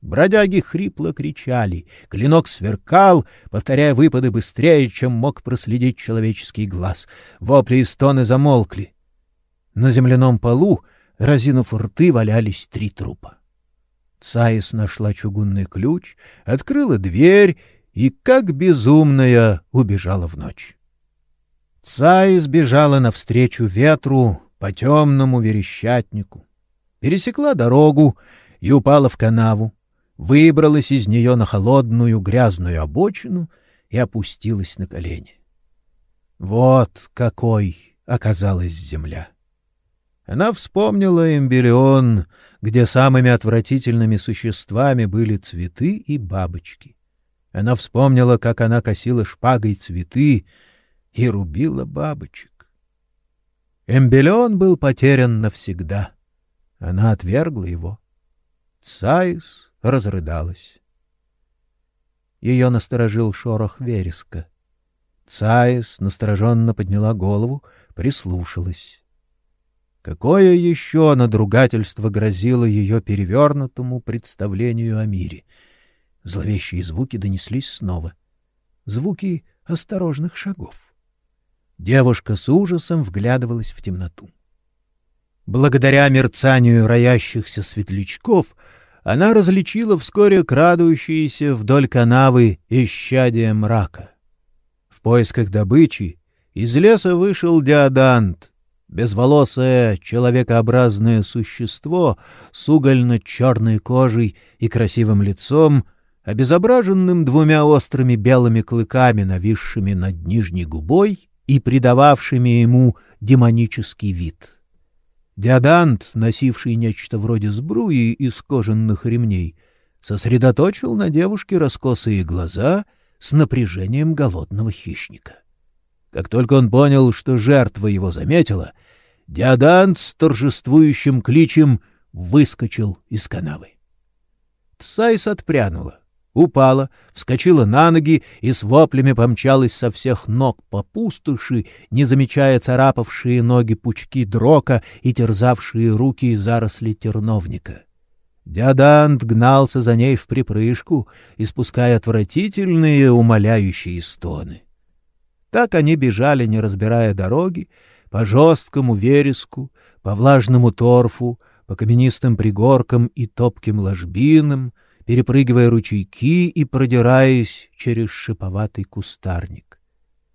Бродяги хрипло кричали, клинок сверкал, повторяя выпады быстрее, чем мог проследить человеческий глаз. Вопли и стоны замолкли. На земляном полу, разинув рты, валялись три трупа. Цаис нашла чугунный ключ, открыла дверь и, как безумная, убежала в ночь. Цаис бежала навстречу ветру по темному верещатнику, пересекла дорогу и упала в канаву, выбралась из нее на холодную грязную обочину и опустилась на колени. Вот какой оказалась земля! Она вспомнила эмбрион, где самыми отвратительными существами были цветы и бабочки. Она вспомнила, как она косила шпагой цветы и рубила бабочек. Эмбелион был потерян навсегда. Она отвергла его. Цаис разрыдалась. Ее насторожил шорох вереска. Цаис настороженно подняла голову, прислушалась. Какое еще надругательство грозило ее перевернутому представлению о мире? Зловещие звуки донеслись снова. Звуки осторожных шагов. Девушка с ужасом вглядывалась в темноту. Благодаря мерцанию роящихся светлячков она различила вскоре крадущиеся вдоль канавы исчадия мрака. В поисках добычи из леса вышел Диодант, безволосое человекообразное существо с угольно-черной кожей и красивым лицом, обезображенным двумя острыми белыми клыками, нависшими над нижней губой и придававшими ему демонический вид. Диодант, носивший нечто вроде сбруи из кожаных ремней, сосредоточил на девушке раскосые глаза с напряжением голодного хищника. Как только он понял, что жертва его заметила, Диодант с торжествующим кличем выскочил из канавы. Тсайс отпрянула, упала, вскочила на ноги и с воплями помчалась со всех ног по пустоши, не замечая царапавшие ноги пучки дрока и терзавшие руки заросли терновника. Диодант гнался за ней в припрыжку, испуская отвратительные умоляющие стоны. Так они бежали, не разбирая дороги, по жесткому вереску, по влажному торфу, по каменистым пригоркам и топким ложбинам, перепрыгивая ручейки и продираясь через шиповатый кустарник.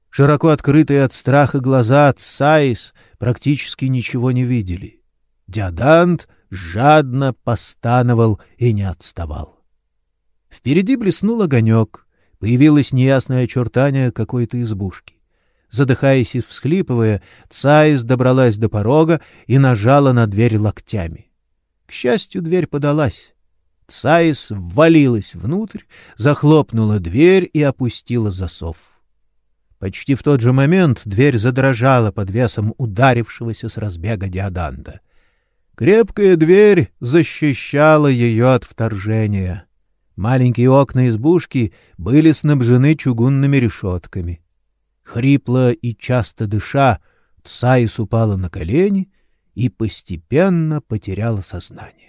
Широко открытые от страха глаза от Саис практически ничего не видели. Диадант жадно постановал и не отставал. Впереди блеснул огонек, появилось неясное очертание какой-то избушки. Задыхаясь и всхлипывая, Цаис добралась до порога и нажала на дверь локтями. К счастью, дверь подалась. Цаис ввалилась внутрь, захлопнула дверь и опустила засов. Почти в тот же момент дверь задрожала под весом ударившегося с разбега диаданда. Крепкая дверь защищала ее от вторжения. Маленькие окна избушки были снабжены чугунными решетками. Хрипло и часто дыша, Тсаис упала на колени и постепенно потеряла сознание.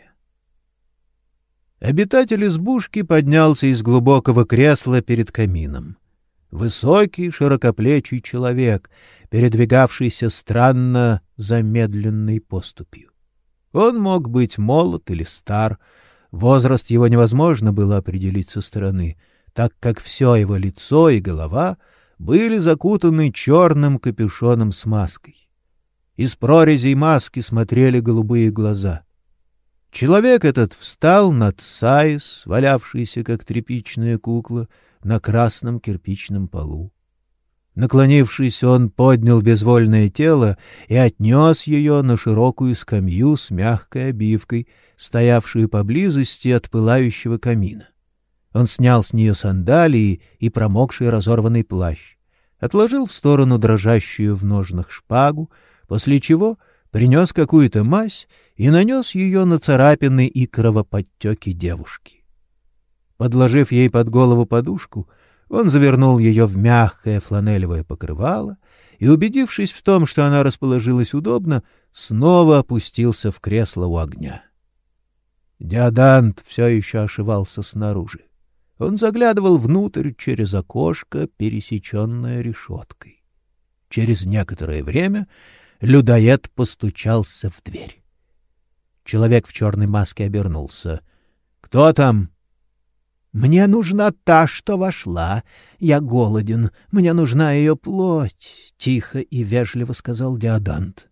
Обитатель избушки поднялся из глубокого кресла перед камином. Высокий, широкоплечий человек, передвигавшийся странно замедленной поступью. Он мог быть молод или стар, возраст его невозможно было определить со стороны, так как все его лицо и голова — были закутаны черным капюшоном с маской. Из прорезей маски смотрели голубые глаза. Человек этот встал над Саис, валявшийся, как тряпичная кукла, на красном кирпичном полу. Наклонившись, он поднял безвольное тело и отнес ее на широкую скамью с мягкой обивкой, стоявшую поблизости от пылающего камина. Он снял с нее сандалии и промокший разорванный плащ, отложил в сторону дрожащую в ножнах шпагу, после чего принес какую-то мазь и нанес ее на царапины и кровоподтеки девушки. Подложив ей под голову подушку, он завернул ее в мягкое фланелевое покрывало и, убедившись в том, что она расположилась удобно, снова опустился в кресло у огня. Диодант все еще ошивался снаружи. Он заглядывал внутрь через окошко, пересеченное решеткой. Через некоторое время людоед постучался в дверь. Человек в черной маске обернулся. «Кто там?» «Мне нужна та, что вошла. Я голоден. Мне нужна ее плоть», — тихо и вежливо сказал Диодант.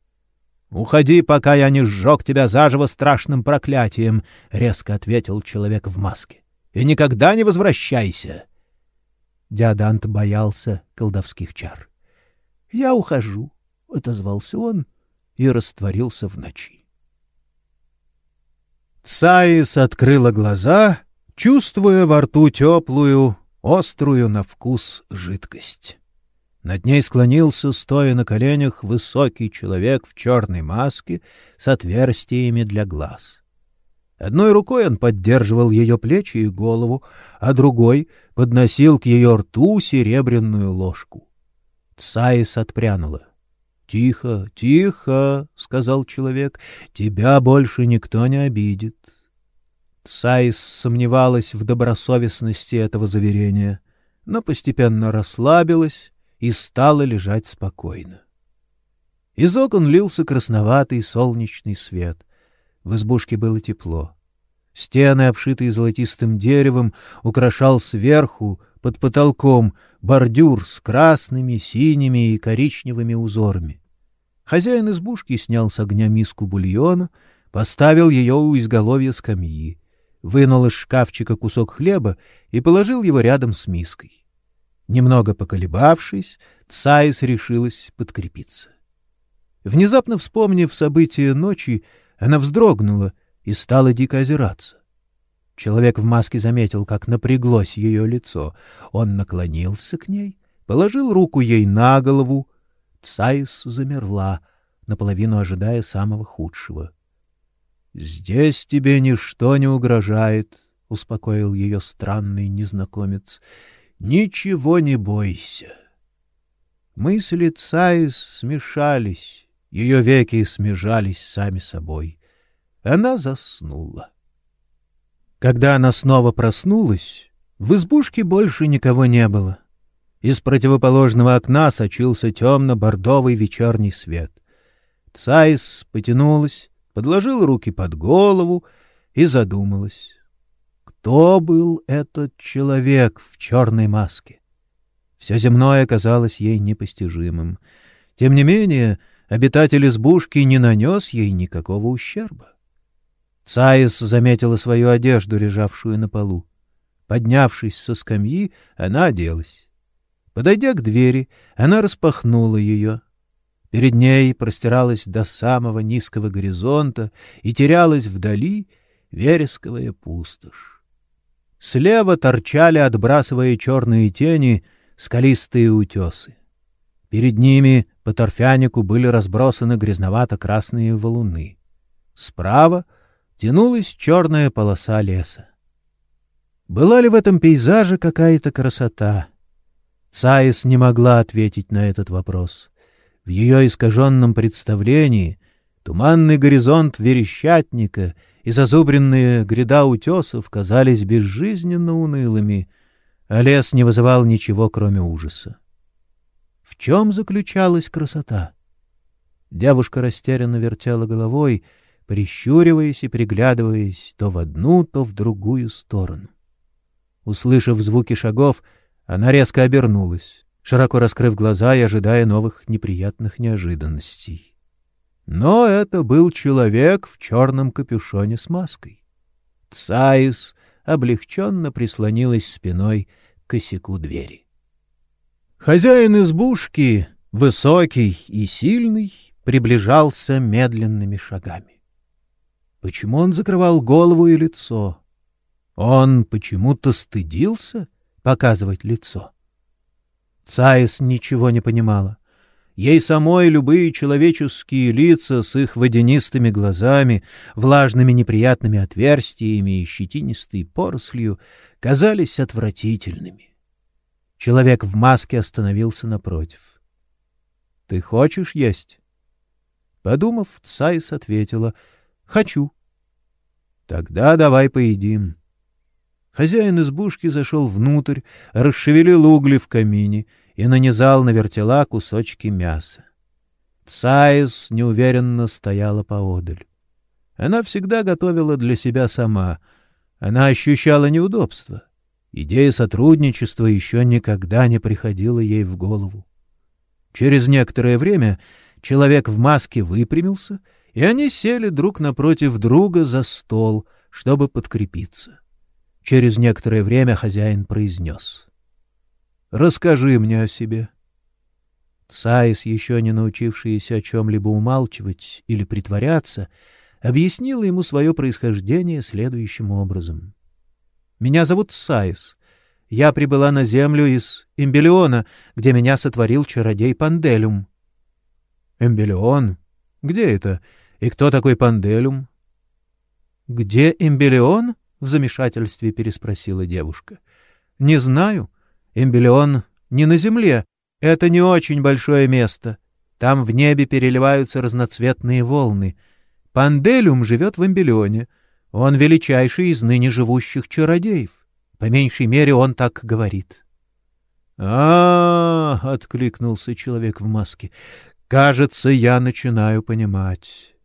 «Уходи, пока я не сжег тебя заживо страшным проклятием», — резко ответил человек в маске. «И никогда не возвращайся». Диодант боялся колдовских чар. «Я ухожу», — отозвался он и растворился в ночи. Цаис открыла глаза, чувствуя во рту теплую, острую на вкус жидкость. Над ней склонился, стоя на коленях, высокий человек в черной маске с отверстиями для глаз. Одной рукой он поддерживал ее плечи и голову, а другой подносил к ее рту серебряную ложку. Цаис отпрянула. — Тихо, тихо, — сказал человек, — тебя больше никто не обидит. Цаис сомневалась в добросовестности этого заверения, но постепенно расслабилась и стала лежать спокойно. Из окон лился красноватый солнечный свет. В избушке было тепло. Стены, обшитые золотистым деревом, украшал сверху, под потолком, бордюр с красными, синими и коричневыми узорами. Хозяин избушки снял с огня миску бульона, поставил ее у изголовья скамьи, вынул из шкафчика кусок хлеба и положил его рядом с миской. Немного поколебавшись, Цаис решилась подкрепиться. Внезапно вспомнив события ночи, она вздрогнула и стала дико озираться. Человек в маске заметил, как напряглось ее лицо. Он наклонился к ней, положил руку ей на голову. Цаис замерла, наполовину ожидая самого худшего. — Здесь тебе ничто не угрожает, — успокоил ее странный незнакомец. Ничего не бойся. Мысли Цаис смешались, ее веки смежались сами собой. Она заснула. Когда она снова проснулась, в избушке больше никого не было. Из противоположного окна сочился темно-бордовый вечерний свет. Цаис потянулась, подложила руки под голову и задумалась. Кто был этот человек в черной маске? Все земное казалось ей непостижимым. Тем не менее, обитатель избушки не нанес ей никакого ущерба. Цаис заметила свою одежду, лежавшую на полу. Поднявшись со скамьи, она оделась. Подойдя к двери, она распахнула ее. Перед ней простиралась до самого низкого горизонта и терялась вдали вересковая пустошь. Слева торчали, отбрасывая черные тени, скалистые утесы. Перед ними по торфянику были разбросаны грязновато-красные валуны. Справа тянулась черная полоса леса. Была ли в этом пейзаже какая-то красота? Цаис не могла ответить на этот вопрос. В ее искаженном представлении туманный горизонт верещатника — и зазубренные гряда утесов казались безжизненно унылыми, а лес не вызывал ничего, кроме ужаса. В чем заключалась красота? Девушка растерянно вертела головой, прищуриваясь и приглядываясь то в одну, то в другую сторону. Услышав звуки шагов, она резко обернулась, широко раскрыв глаза и ожидая новых неприятных неожиданностей. Но это был человек в черном капюшоне с маской. Цаис облегченно прислонилась спиной к косяку двери. Хозяин избушки, высокий и сильный, приближался медленными шагами. Почему он закрывал голову и лицо? Он почему-то стыдился показывать лицо. Цаис ничего не понимала. Ей самой любые человеческие лица с их водянистыми глазами, влажными неприятными отверстиями и щетинистой порослью казались отвратительными. Человек в маске остановился напротив. — Ты хочешь есть? Подумав, Цайс ответила, — Хочу. — Тогда давай поедим. Хозяин избушки зашел внутрь, расшевелил угли в камине — и нанизал на вертела кусочки мяса. Цаис неуверенно стояла поодаль. Она всегда готовила для себя сама. Она ощущала неудобство. Идея сотрудничества еще никогда не приходила ей в голову. Через некоторое время человек в маске выпрямился, и они сели друг напротив друга за стол, чтобы подкрепиться. Через некоторое время хозяин произнес. «Расскажи мне о себе». Цаис, еще не научившийся о чем-либо умалчивать или притворяться, объяснила ему свое происхождение следующим образом. «Меня зовут Саис. Я прибыла на землю из Имбелиона, где меня сотворил чародей Панделюм». «Эмбелион? Где это? И кто такой Панделюм?» «Где Имбелион?» — в замешательстве переспросила девушка. «Не знаю. Эмбелион не на земле, это не очень большое место. Там в небе переливаются разноцветные волны. Панделюм живет в Эмбелионе. Он величайший из ныне живущих чародеев. По меньшей мере, он так говорит. -а откликнулся человек в маске. «Кажется, я начинаю понимать».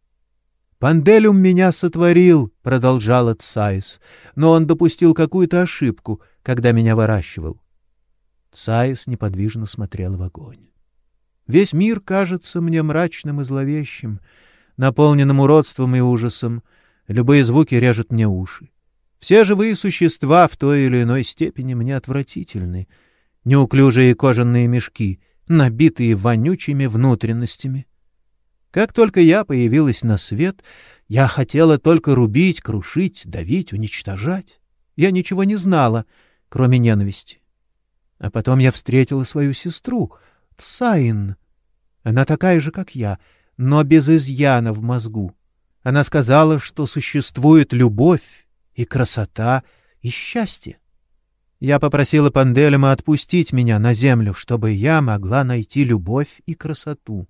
«Панделюм меня сотворил», — продолжал Цайс, «но он допустил какую-то ошибку, когда меня выращивал. Цаис неподвижно смотрел в огонь. Весь мир кажется мне мрачным и зловещим, наполненным уродством и ужасом. Любые звуки режут мне уши. Все живые существа в той или иной степени мне отвратительны. Неуклюжие кожаные мешки, набитые вонючими внутренностями. Как только я появилась на свет, я хотела только рубить, крушить, давить, уничтожать. Я ничего не знала, кроме ненависти. А потом я встретила свою сестру, Цаин. Она такая же, как я, но без изъяна в мозгу. Она сказала, что существует любовь и красота и счастье. Я попросила Панделема отпустить меня на землю, чтобы я могла найти любовь и красоту.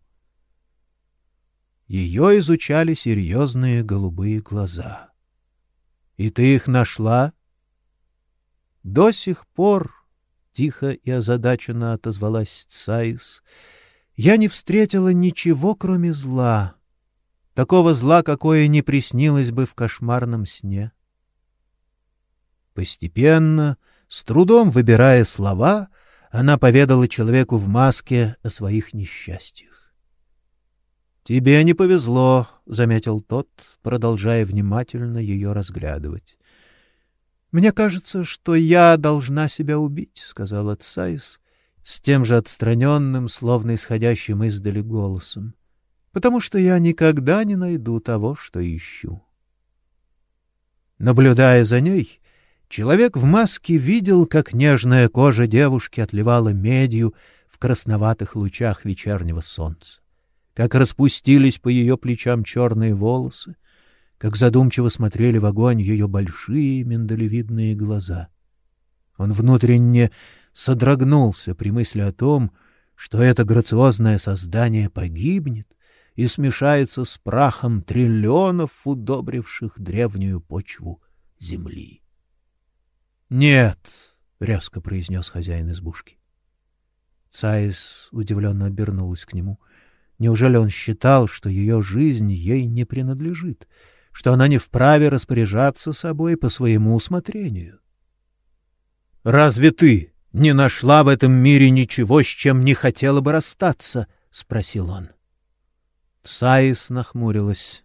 Ее изучали серьезные голубые глаза. — И ты их нашла? — До сих пор тихо и озадаченно отозвалась Цаис. Я не встретила ничего, кроме зла. Такого зла, какое не приснилось бы в кошмарном сне. Постепенно, с трудом выбирая слова, она поведала человеку в маске о своих несчастьях. «Тебе не повезло», — заметил тот, продолжая внимательно ее разглядывать. Мне кажется, что я должна себя убить, сказала Цайс с тем же отстраненным, словно исходящим издали голосом, потому что я никогда не найду того, что ищу. Наблюдая за ней, человек в маске видел, как нежная кожа девушки отливала медью в красноватых лучах вечернего солнца, как распустились по ее плечам черные волосы, как задумчиво смотрели в огонь ее большие миндалевидные глаза. Он внутренне содрогнулся при мысли о том, что это грациозное создание погибнет и смешается с прахом триллионов удобривших древнюю почву земли. «Нет!» — резко произнес хозяин избушки. Цаис удивленно обернулась к нему. Неужели он считал, что ее жизнь ей не принадлежит — что она не вправе распоряжаться собой по своему усмотрению. «Разве ты не нашла в этом мире ничего, с чем не хотела бы расстаться?» — спросил он. Цаис нахмурилась.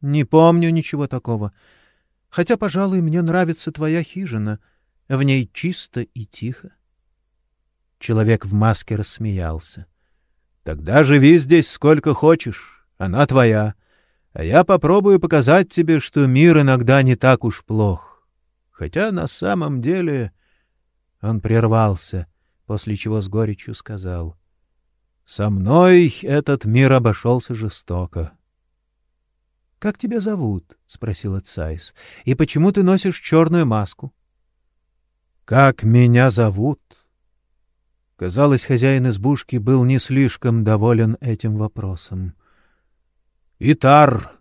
«Не помню ничего такого. Хотя, пожалуй, мне нравится твоя хижина. В ней чисто и тихо». Человек в маске рассмеялся. «Тогда живи здесь сколько хочешь. Она твоя а я попробую показать тебе, что мир иногда не так уж плох. Хотя на самом деле...» Он прервался, после чего с горечью сказал. «Со мной этот мир обошелся жестоко». «Как тебя зовут?» — спросила Цайс. «И почему ты носишь черную маску?» «Как меня зовут?» Казалось, хозяин избушки был не слишком доволен этим вопросом. Итар.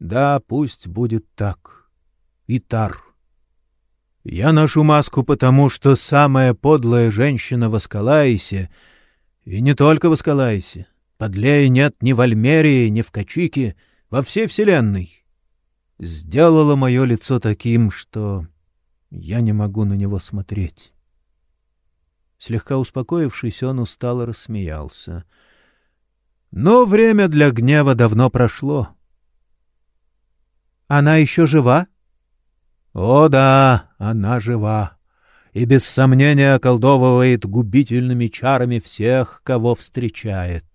Да, пусть будет так. Итар. Я ношу маску потому, что самая подлая женщина в Аскалайсе, и не только в Аскалайсе, Подлее нет ни в Альмерии, ни в Качике, во всей вселенной. Сделало мое лицо таким, что я не могу на него смотреть. Слегка успокоившись, он устало рассмеялся. Но время для гнева давно прошло. «Она еще жива?» «О да, она жива!» и без сомнения околдовывает губительными чарами всех, кого встречает.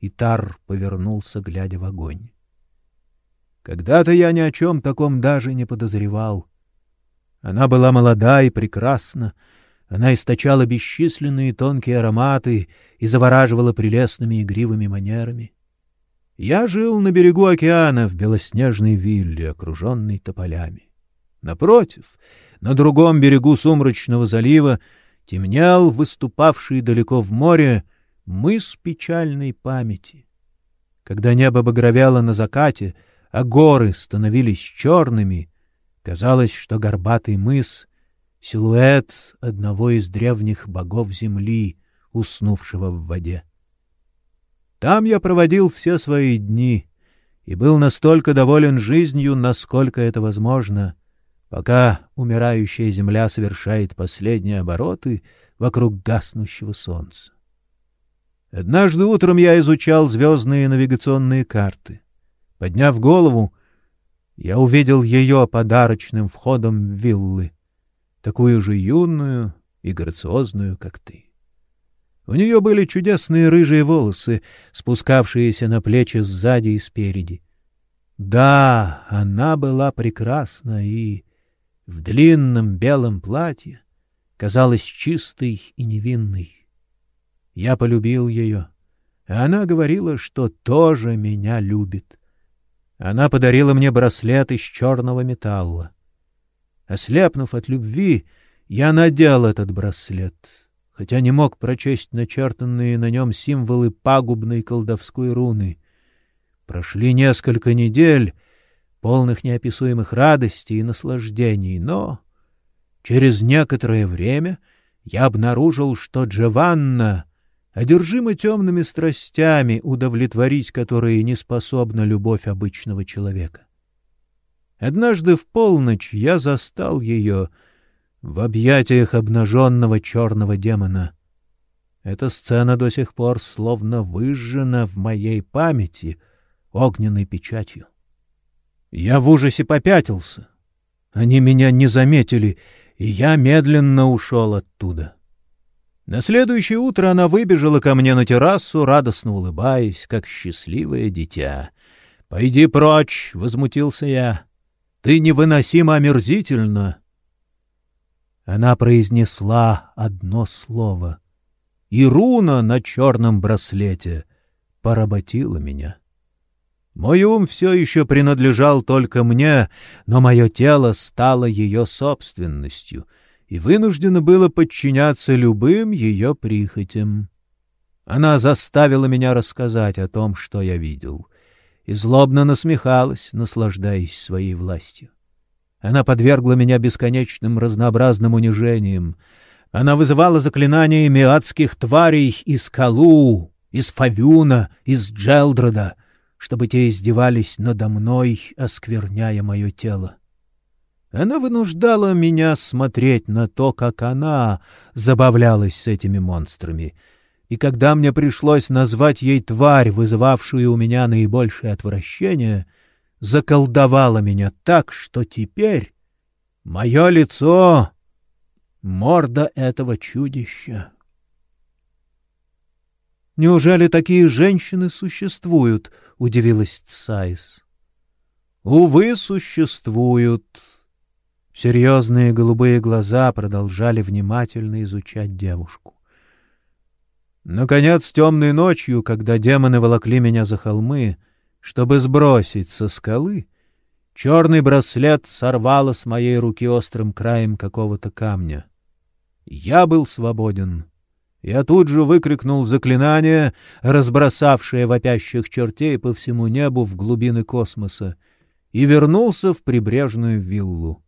Итар повернулся, глядя в огонь. Когда-то я ни о чем таком даже не подозревал. Она была молода и прекрасна, она источала бесчисленные тонкие ароматы и завораживала прелестными игривыми манерами. Я жил на берегу океана в белоснежной вилле, окруженной тополями. Напротив, на другом берегу сумрачного залива темнел выступавший далеко в море мыс печальной памяти. Когда небо багровело на закате, а горы становились черными, казалось, что горбатый мыс — силуэт одного из древних богов земли, уснувшего в воде. Там я проводил все свои дни и был настолько доволен жизнью, насколько это возможно — пока умирающая земля совершает последние обороты вокруг гаснущего солнца. Однажды утром я изучал звездные навигационные карты. Подняв голову, я увидел ее подарочным входом в виллы, такую же юную и грациозную, как ты. У нее были чудесные рыжие волосы, спускавшиеся на плечи сзади и спереди. Да, она была прекрасна и в длинном белом платье, казалась чистой и невинной. Я полюбил ее, а она говорила, что тоже меня любит. Она подарила мне браслет из черного металла. Ослепнув от любви, я надел этот браслет, хотя не мог прочесть начертанные на нем символы пагубной колдовской руны. Прошли несколько недель, полных неописуемых радостей и наслаждений, но через некоторое время я обнаружил, что Джованна одержима темными страстями, удовлетворить которые не способна любовь обычного человека. Однажды в полночь я застал ее в объятиях обнаженного черного демона. Эта сцена до сих пор словно выжжена в моей памяти огненной печатью. Я в ужасе попятился. Они меня не заметили, и я медленно ушел оттуда. На следующее утро она выбежала ко мне на террасу, радостно улыбаясь, как счастливое дитя. — Пойди прочь! — возмутился я. — Ты невыносимо омерзительно! Она произнесла одно слово, и руна на черном браслете поработила меня. — мой ум все еще принадлежал только мне, но мое тело стало ее собственностью и вынуждено было подчиняться любым ее прихотям. Она заставила меня рассказать о том, что я видел, и злобно насмехалась, наслаждаясь своей властью. Она подвергла меня бесконечным разнообразным унижениям. Она вызывала заклинаниями адских тварей из Калу, из Фавюна, из Джелдрода — чтобы те издевались надо мной, оскверняя мое тело. Она вынуждала меня смотреть на то, как она забавлялась с этими монстрами. И когда мне пришлось назвать ей тварь, вызывавшую у меня наибольшее отвращение, заколдовала меня так, что теперь мое лицо — морда этого чудища. Неужели такие женщины существуют? — удивилась Цайс. Увы, существуют. Серьезные голубые глаза продолжали внимательно изучать девушку. Наконец, темной ночью, когда демоны волокли меня за холмы, чтобы сбросить со скалы, черный браслет сорвало с моей руки острым краем какого-то камня. Я был свободен. Я тут же выкрикнул заклинание, разбросавшее вопящих чертей по всему небу в глубины космоса, и вернулся в прибрежную виллу.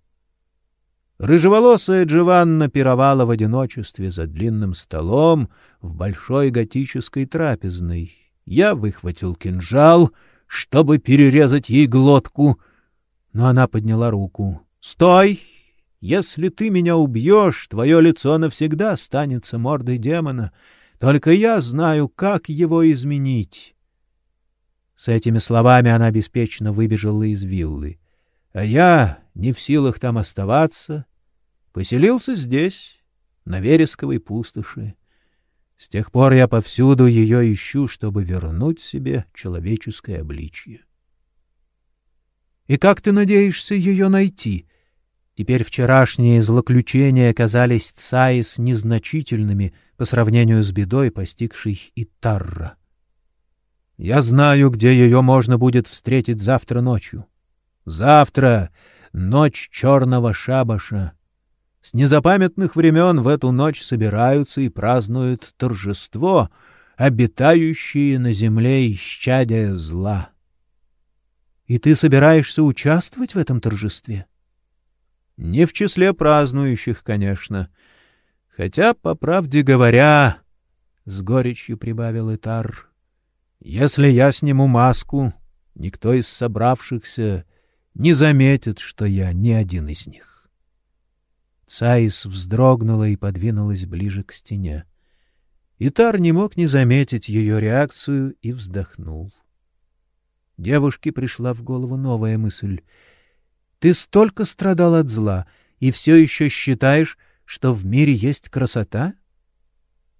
Рыжеволосая Джованна пировала в одиночестве за длинным столом в большой готической трапезной, Я выхватил кинжал, чтобы перерезать ей глотку, но она подняла руку. «Стой! Если ты меня убьешь, твое лицо навсегда останется мордой демона. Только я знаю, как его изменить». С этими словами она беспечно выбежала из виллы. А я, не в силах там оставаться, поселился здесь, на вересковой пустоши. С тех пор я повсюду ее ищу, чтобы вернуть себе человеческое обличье. И как ты надеешься ее найти? Теперь вчерашние злоключения казались Цаис незначительными по сравнению с бедой, постигшей Итарра. Я знаю, где ее можно будет встретить завтра ночью. Завтра — ночь черного шабаша. С незапамятных времен в эту ночь собираются и празднуют торжество, обитающие на земле исчадия зла. И ты собираешься участвовать в этом торжестве? Не в числе празднующих, конечно. Хотя, по правде говоря, — с горечью прибавил Итар, — если я сниму маску, никто из собравшихся не заметит, что я не один из них. Цаис вздрогнула и подвинулась ближе к стене. Итар не мог не заметить ее реакцию и вздохнул. Девушке пришла в голову новая мысль. «Ты столько страдал от зла и все еще считаешь, что в мире есть красота?»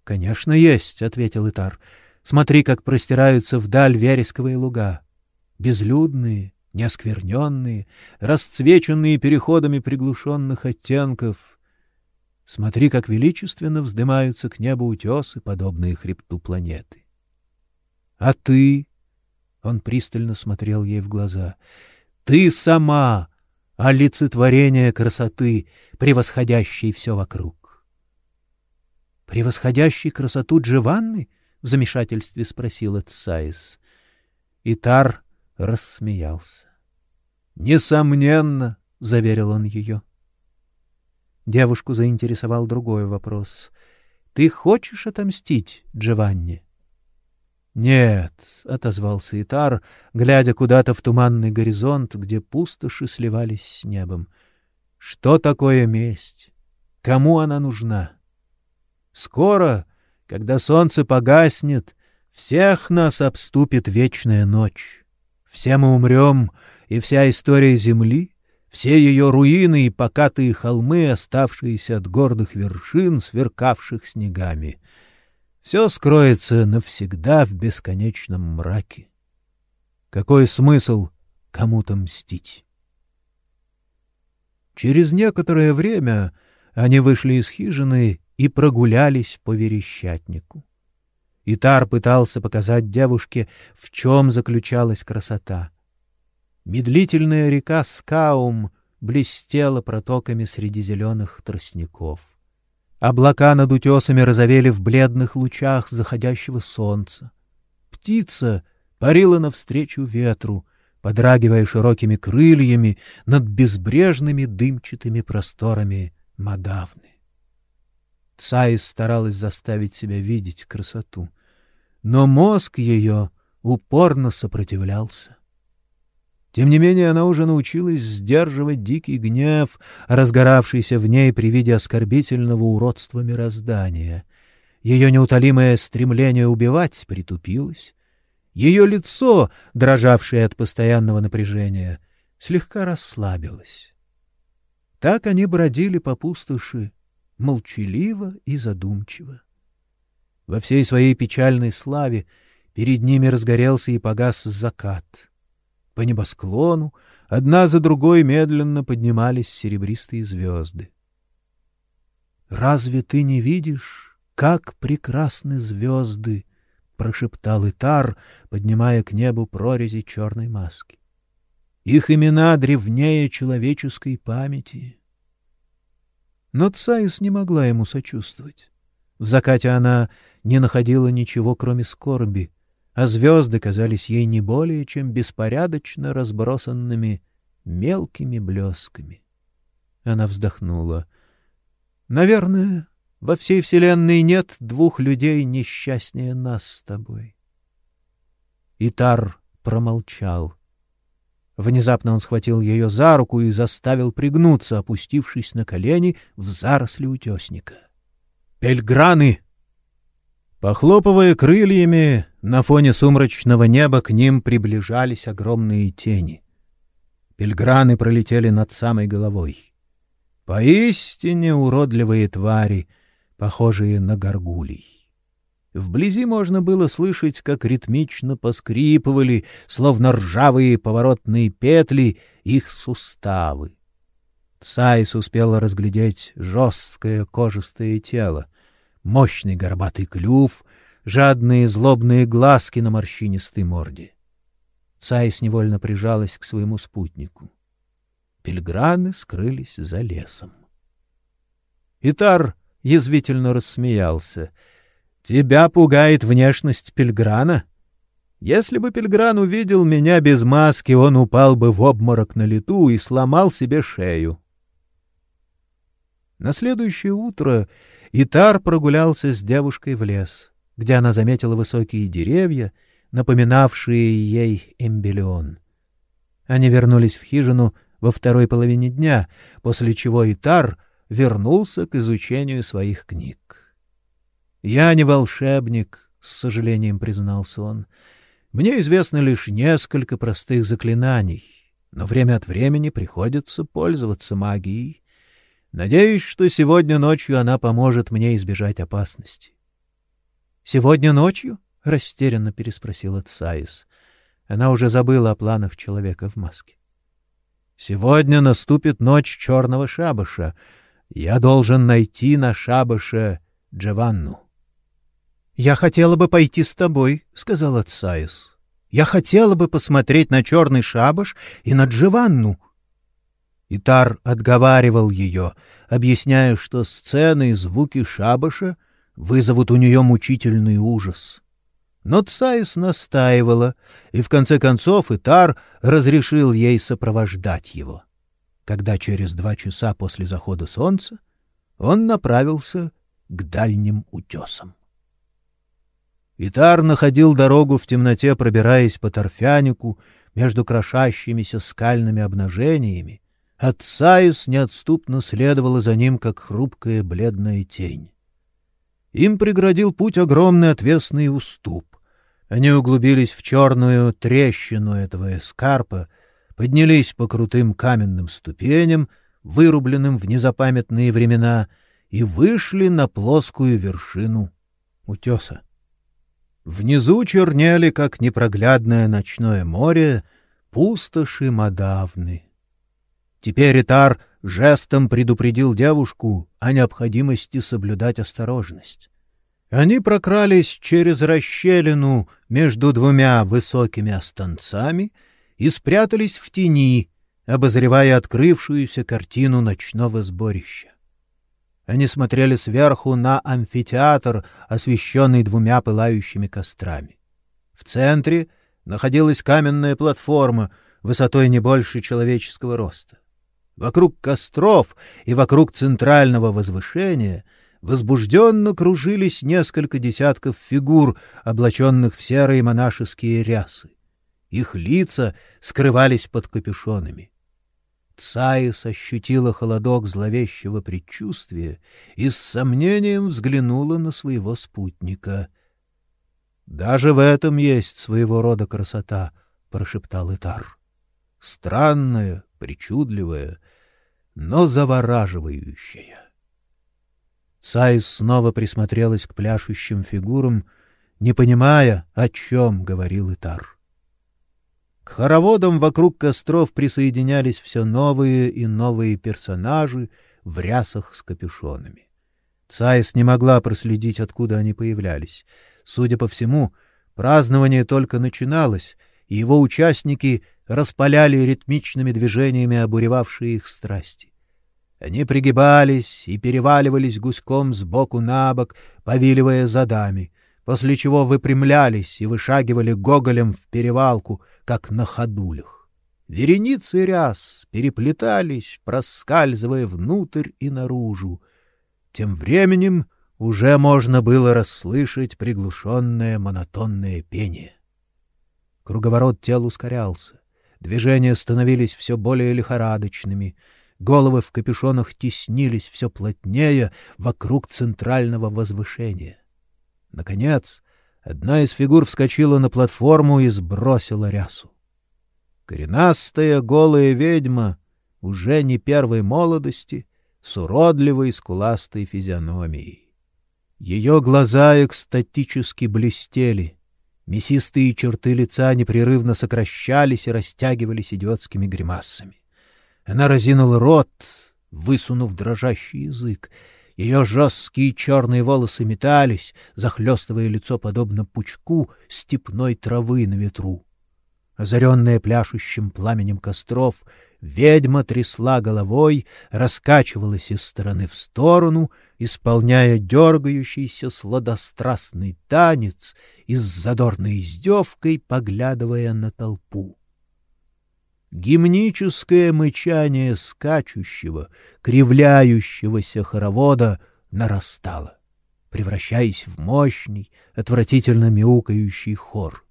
«Конечно, есть», — ответил Итар. «Смотри, как простираются вдаль вересковые луга. Безлюдные, неоскверненные, расцвеченные переходами приглушенных оттенков. Смотри, как величественно вздымаются к небу утесы, подобные хребту планеты. А ты, он пристально смотрел ей в глаза, ты сама олицетворение красоты, превосходящей все вокруг. Превосходящей красоту Джованны? в замешательстве спросила Цаис. Итар рассмеялся. Несомненно, заверил он ее. Девушку заинтересовал другой вопрос. Ты хочешь отомстить Джованни? Нет, отозвался Итар, глядя куда-то в туманный горизонт, где пустоши сливались с небом. Что такое месть? Кому она нужна? Скоро, когда солнце погаснет, всех нас обступит вечная ночь. Все мы умрем, и вся история Земли, все ее руины и покатые холмы, оставшиеся от гордых вершин, сверкавших снегами. Все скроется навсегда в бесконечном мраке. Какой смысл кому-то мстить? Через некоторое время они вышли из хижины и прогулялись по верещатнику. Итар пытался показать девушке, в чем заключалась красота. Медлительная река Скаум блестела протоками среди зеленых тростников. Облака над утесами разовели в бледных лучах заходящего солнца. Птица парила навстречу ветру, подрагивая широкими крыльями над безбрежными дымчатыми просторами Мадавны. Цаис старалась заставить себя видеть красоту но мозг ее упорно сопротивлялся. Тем не менее, она уже научилась сдерживать дикий гнев, разгоравшийся в ней при виде оскорбительного уродства мироздания. Ее неутолимое стремление убивать притупилось. Ее лицо, дрожавшее от постоянного напряжения, слегка расслабилось. Так они бродили по пустоши, молчаливо и задумчиво. Во всей своей печальной славе перед ними разгорелся и погас закат. По небосклону одна за другой медленно поднимались серебристые звезды. «Разве ты не видишь, как прекрасны звезды?» — прошептал Итар, поднимая к небу прорези черной маски. «Их имена древнее человеческой памяти». Но Цаис не могла ему сочувствовать. В закате она не находила ничего, кроме скорби, а звезды казались ей не более чем беспорядочно разбросанными мелкими блесками. Она вздохнула. Наверное, во всей вселенной нет двух людей несчастнее нас с тобой. Итар промолчал. Внезапно он схватил ее за руку и заставил пригнуться, опустившись на колени в заросли утесника. «Пельграны!» Похлопывая крыльями, на фоне сумрачного неба к ним приближались огромные тени. Пельграны пролетели над самой головой. Поистине уродливые твари, похожие на горгулей. Вблизи можно было слышать, как ритмично поскрипывали, словно ржавые поворотные петли, их суставы. Цайс успела разглядеть жесткое кожистое тело, мощный горбатый клюв, жадные злобные глазки на морщинистой морде. Цайс невольно прижалась к своему спутнику. Пельграны скрылись за лесом. Итар язвительно рассмеялся — Тебя пугает внешность Пельграна? Если бы Пельгран увидел меня без маски, он упал бы в обморок на лету и сломал себе шею. На следующее утро Итар прогулялся с девушкой в лес, где она заметила высокие деревья, напоминавшие ей эмбелион. Они вернулись в хижину во второй половине дня, после чего Итар вернулся к изучению своих книг. «Я не волшебник», — с сожалением признался он. «Мне известно лишь несколько простых заклинаний, но время от времени приходится пользоваться магией. Надеюсь, что сегодня ночью она поможет мне избежать опасности». «Сегодня ночью?» — растерянно переспросила Цаис. Она уже забыла о планах человека в маске. «Сегодня наступит ночь черного шабаша. Я должен найти на шабаше Джованну». «Я хотела бы пойти с тобой», — сказала Цаис. «Я хотела бы посмотреть на черный шабаш и на Джованну». Итар отговаривал ее, объясняя, что сцены и звуки шабаша вызовут у нее мучительный ужас. Но Цаис настаивала, и в конце концов Итар разрешил ей сопровождать его. Когда через два часа после захода солнца он направился к дальним утесам. Итар находил дорогу в темноте, пробираясь по торфянику между крошащимися скальными обнажениями. Отцаис неотступно следовала за ним, как хрупкая бледная тень. Им преградил путь огромный отвесный уступ. Они углубились в черную трещину этого эскарпа, поднялись по крутым каменным ступеням, вырубленным в незапамятные времена, и вышли на плоскую вершину утеса. Внизу чернели, как непроглядное ночное море, пустоши Мадавны. Теперь Итар жестом предупредил девушку о необходимости соблюдать осторожность. Они прокрались через расщелину между двумя высокими останцами и спрятались в тени, обозревая открывшуюся картину ночного сборища. Они смотрели сверху на амфитеатр, освещенный двумя пылающими кострами. В центре находилась каменная платформа высотой не больше человеческого роста. Вокруг костров и вокруг центрального возвышения возбужденно кружились несколько десятков фигур, облаченных в серые монашеские рясы. Их лица скрывались под капюшонами. Цаис ощутила холодок зловещего предчувствия и с сомнением взглянула на своего спутника. «Даже в этом есть своего рода красота», — прошептал Итар. «Странная, причудливая, но завораживающая». Цаис снова присмотрелась к пляшущим фигурам, не понимая, о чем говорил Итар. К хороводам вокруг костров присоединялись все новые и новые персонажи в рясах с капюшонами. Цайс не могла проследить, откуда они появлялись. Судя по всему, празднование только начиналось, и его участники распаляли ритмичными движениями обуревавшие их страсти. Они пригибались и переваливались гуськом с боку на бок, повиливая задами, после чего выпрямлялись и вышагивали гоголем в перевалку — как на ходулях. Вереницы ряс переплетались, проскальзывая внутрь и наружу. Тем временем уже можно было расслышать приглушенное монотонное пение. Круговорот тел ускорялся. Движения становились все более лихорадочными. Головы в капюшонах теснились все плотнее вокруг центрального возвышения. Наконец, одна из фигур вскочила на платформу и сбросила рясу. Коренастая голая ведьма, уже не первой молодости, с уродливой скуластой физиономией. Ее глаза экстатически блестели. Мясистые черты лица непрерывно сокращались и растягивались идиотскими гримасами. Она разинула рот, высунув дрожащий язык. Ее жесткие черные волосы метались, захлестывая лицо подобно пучку степной травы на ветру. Озаренная пляшущим пламенем костров, ведьма трясла головой, раскачивалась из стороны в сторону, исполняя дергающийся сладострастный танец и с задорной издевкой поглядывая на толпу. Гимническое мычание скачущего, кривляющегося хоровода нарастало, превращаясь в мощный, отвратительно мяукающий хор.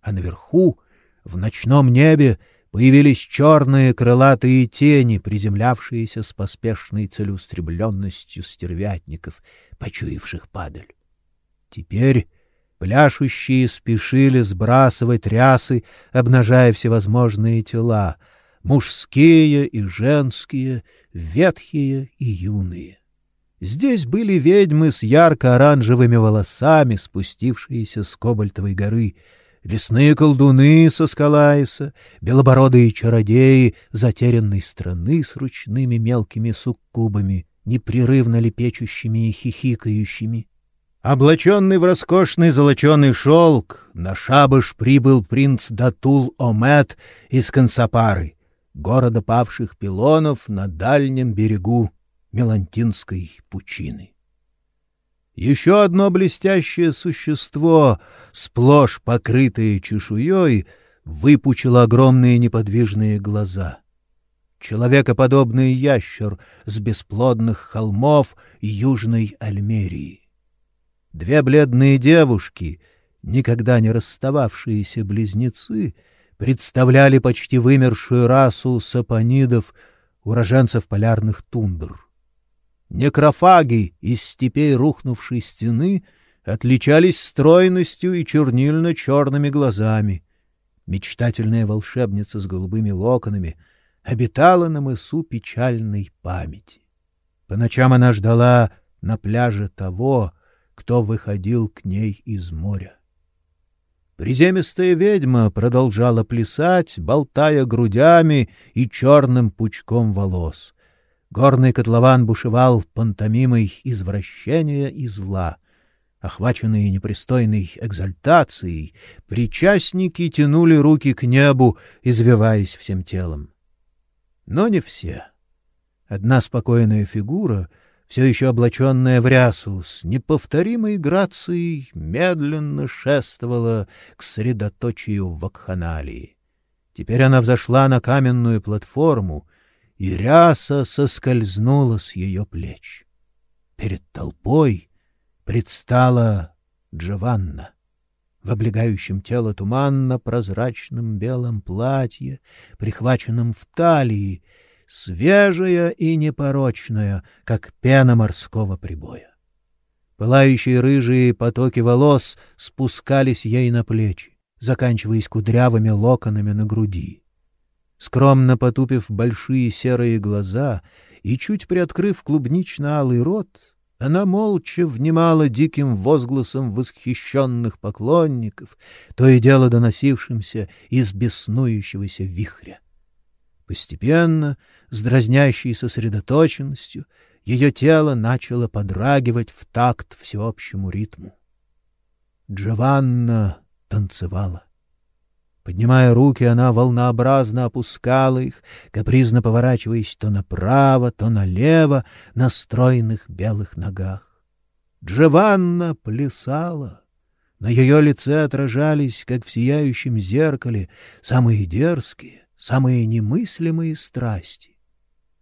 А наверху в ночном небе появились черные крылатые тени, приземлявшиеся с поспешной целеустремленностью стервятников, почуявших падаль. Теперь пляшущие спешили сбрасывать рясы, обнажая всевозможные тела, мужские и женские, ветхие и юные. Здесь были ведьмы с ярко-оранжевыми волосами, спустившиеся с Кобальтовой горы — лесные колдуны со Скалаиса, белобородые чародеи затерянной страны с ручными мелкими суккубами, непрерывно лепечущими и хихикающими. Облаченный в роскошный золоченый шелк, на шабаш прибыл принц Датул-Омет из Консапары, города павших пилонов на дальнем берегу Мелантинской пучины. Еще одно блестящее существо, сплошь покрытое чешуей, выпучило огромные неподвижные глаза. Человекоподобный ящер с бесплодных холмов Южной Альмерии. Две бледные девушки, никогда не расстававшиеся близнецы, представляли почти вымершую расу сапонидов, уроженцев полярных тундр. Некрофаги из степей рухнувшей стены отличались стройностью и чернильно-черными глазами. Мечтательная волшебница с голубыми локонами обитала на мысу печальной памяти. По ночам она ждала на пляже того, кто выходил к ней из моря. Приземистая ведьма продолжала плясать, болтая грудями и черным пучком волос. Горный котлован бушевал пантомимой извращения и зла. Охваченные непристойной экзальтацией, причастники тянули руки к небу, извиваясь всем телом. Но не все. Одна спокойная фигура, все еще облаченная в рясу, с неповторимой грацией медленно шествовала к средоточию вакханалии. Теперь она взошла на каменную платформу, и ряса соскользнула с ее плеч. Перед толпой предстала Джованна в облегающем тело туманно-прозрачном белом платье, прихваченном в талии, свежая и непорочная, как пена морского прибоя. Пылающие рыжие потоки волос спускались ей на плечи, заканчиваясь кудрявыми локонами на груди. Скромно потупив большие серые глаза и чуть приоткрыв клубнично-алый рот, она молча внимала диким возгласом восхищенных поклонников, то и дело доносившимся из беснующегося вихря. Постепенно, с дразнящей сосредоточенностью, ее тело начало подрагивать в такт всеобщему ритму. Джованна танцевала. Поднимая руки, она волнообразно опускала их, капризно поворачиваясь то направо, то налево на стройных белых ногах. Джованна плясала. На ее лице отражались, как в сияющем зеркале, самые дерзкие, самые немыслимые страсти.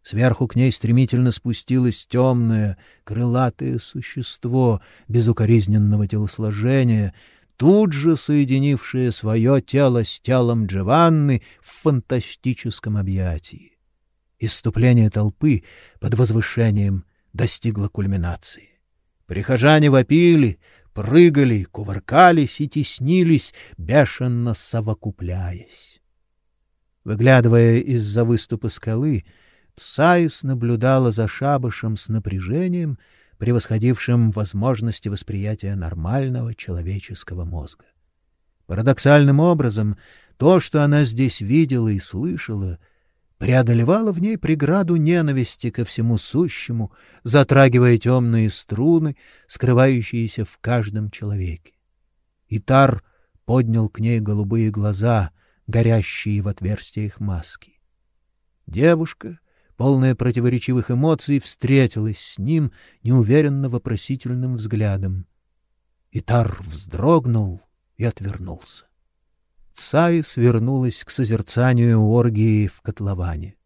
Сверху к ней стремительно спустилось темное, крылатое существо безукоризненного телосложения, тут же соединившее свое тело с телом Джованны в фантастическом объятии. Иступление толпы под возвышением достигло кульминации. Прихожане вопили, прыгали, кувыркались и теснились, бешено совокупляясь. Выглядывая из-за выступа скалы, Псаис наблюдала за шабашем с напряжением, превосходившим возможности восприятия нормального человеческого мозга. Парадоксальным образом, то, что она здесь видела и слышала, преодолевало в ней преграду ненависти ко всему сущему, затрагивая темные струны, скрывающиеся в каждом человеке. Итар поднял к ней голубые глаза, горящие в отверстиях маски. Девушка полная противоречивых эмоций, встретилась с ним неуверенно вопросительным взглядом. Итар вздрогнул и отвернулся. Цай свернулась к созерцанию оргии в котловане,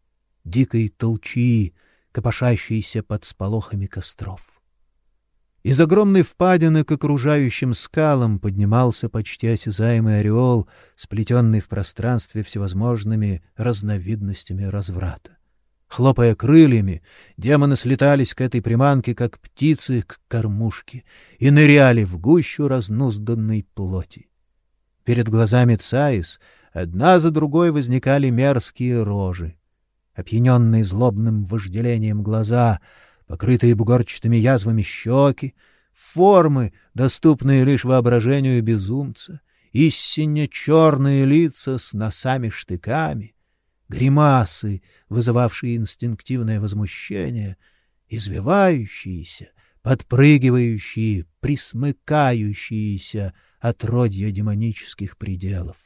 дикой толчии, копошащейся под сполохами костров. Из огромной впадины к окружающим скалам поднимался почти осязаемый ореол, сплетенный в пространстве всевозможными разновидностями разврата. Хлопая крыльями, демоны слетались к этой приманке, как птицы к кормушке, и ныряли в гущу разнузданной плоти. Перед глазами Цаис одна за другой возникали мерзкие рожи. Опьяненные злобным вожделением глаза, покрытые бугорчатыми язвами щеки, формы, доступные лишь воображению безумца, истинно черные лица с носами-штыками, гримасы, вызывавшие инстинктивное возмущение, извивающиеся, подпрыгивающие, присмыкающиеся отродья демонических пределов.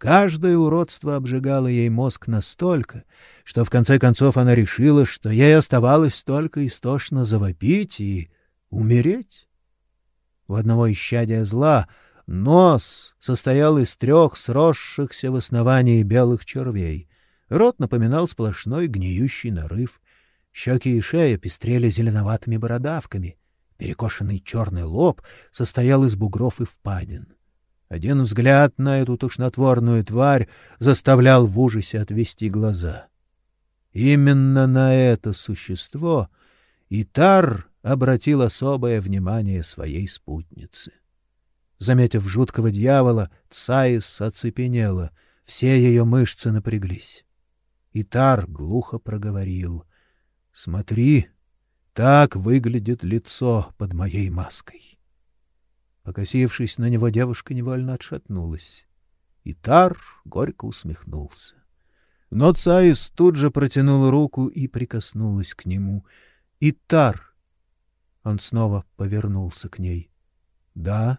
Каждое уродство обжигало ей мозг настолько, что в конце концов она решила, что ей оставалось только истошно завопить и умереть. У одного исчадия зла нос состоял из трех сросшихся в основании белых червей, Рот напоминал сплошной гниющий нарыв. Щеки и шея пестрели зеленоватыми бородавками. Перекошенный черный лоб состоял из бугров и впадин. Один взгляд на эту тошнотворную тварь заставлял в ужасе отвести глаза. Именно на это существо Итар обратил особое внимание своей спутницы. Заметив жуткого дьявола, Цаис оцепенела, все ее мышцы напряглись. Итар глухо проговорил. — Смотри, так выглядит лицо под моей маской. Покосившись на него, девушка невольно отшатнулась. Итар горько усмехнулся. Но Цаис тут же протянула руку и прикоснулась к нему. — Итар! Он снова повернулся к ней. — Да?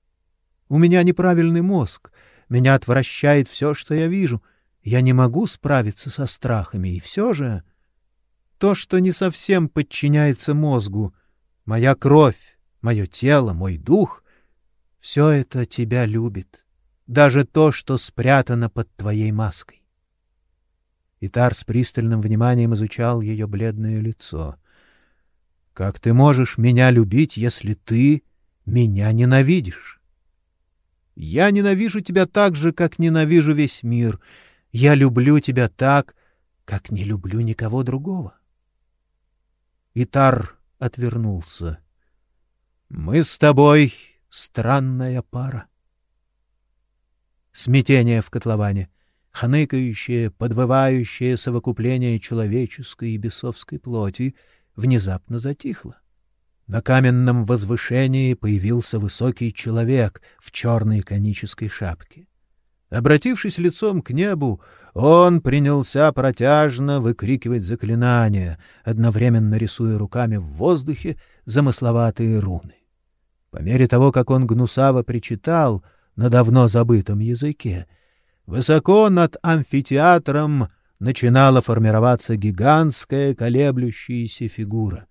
— У меня неправильный мозг. Меня отвращает все, что я вижу — я не могу справиться со страхами, и все же... То, что не совсем подчиняется мозгу, моя кровь, мое тело, мой дух — все это тебя любит, даже то, что спрятано под твоей маской. Итар с пристальным вниманием изучал ее бледное лицо. — Как ты можешь меня любить, если ты меня ненавидишь? — Я ненавижу тебя так же, как ненавижу весь мир — я люблю тебя так, как не люблю никого другого. Итар отвернулся. Мы с тобой странная пара. Смятение в котловане, хныкающее, подвывающее совокупление человеческой и бесовской плоти внезапно затихло. На каменном возвышении появился высокий человек в черной конической шапке. Обратившись лицом к небу, он принялся протяжно выкрикивать заклинания, одновременно рисуя руками в воздухе замысловатые руны. По мере того, как он гнусаво причитал на давно забытом языке, высоко над амфитеатром начинала формироваться гигантская колеблющаяся фигура,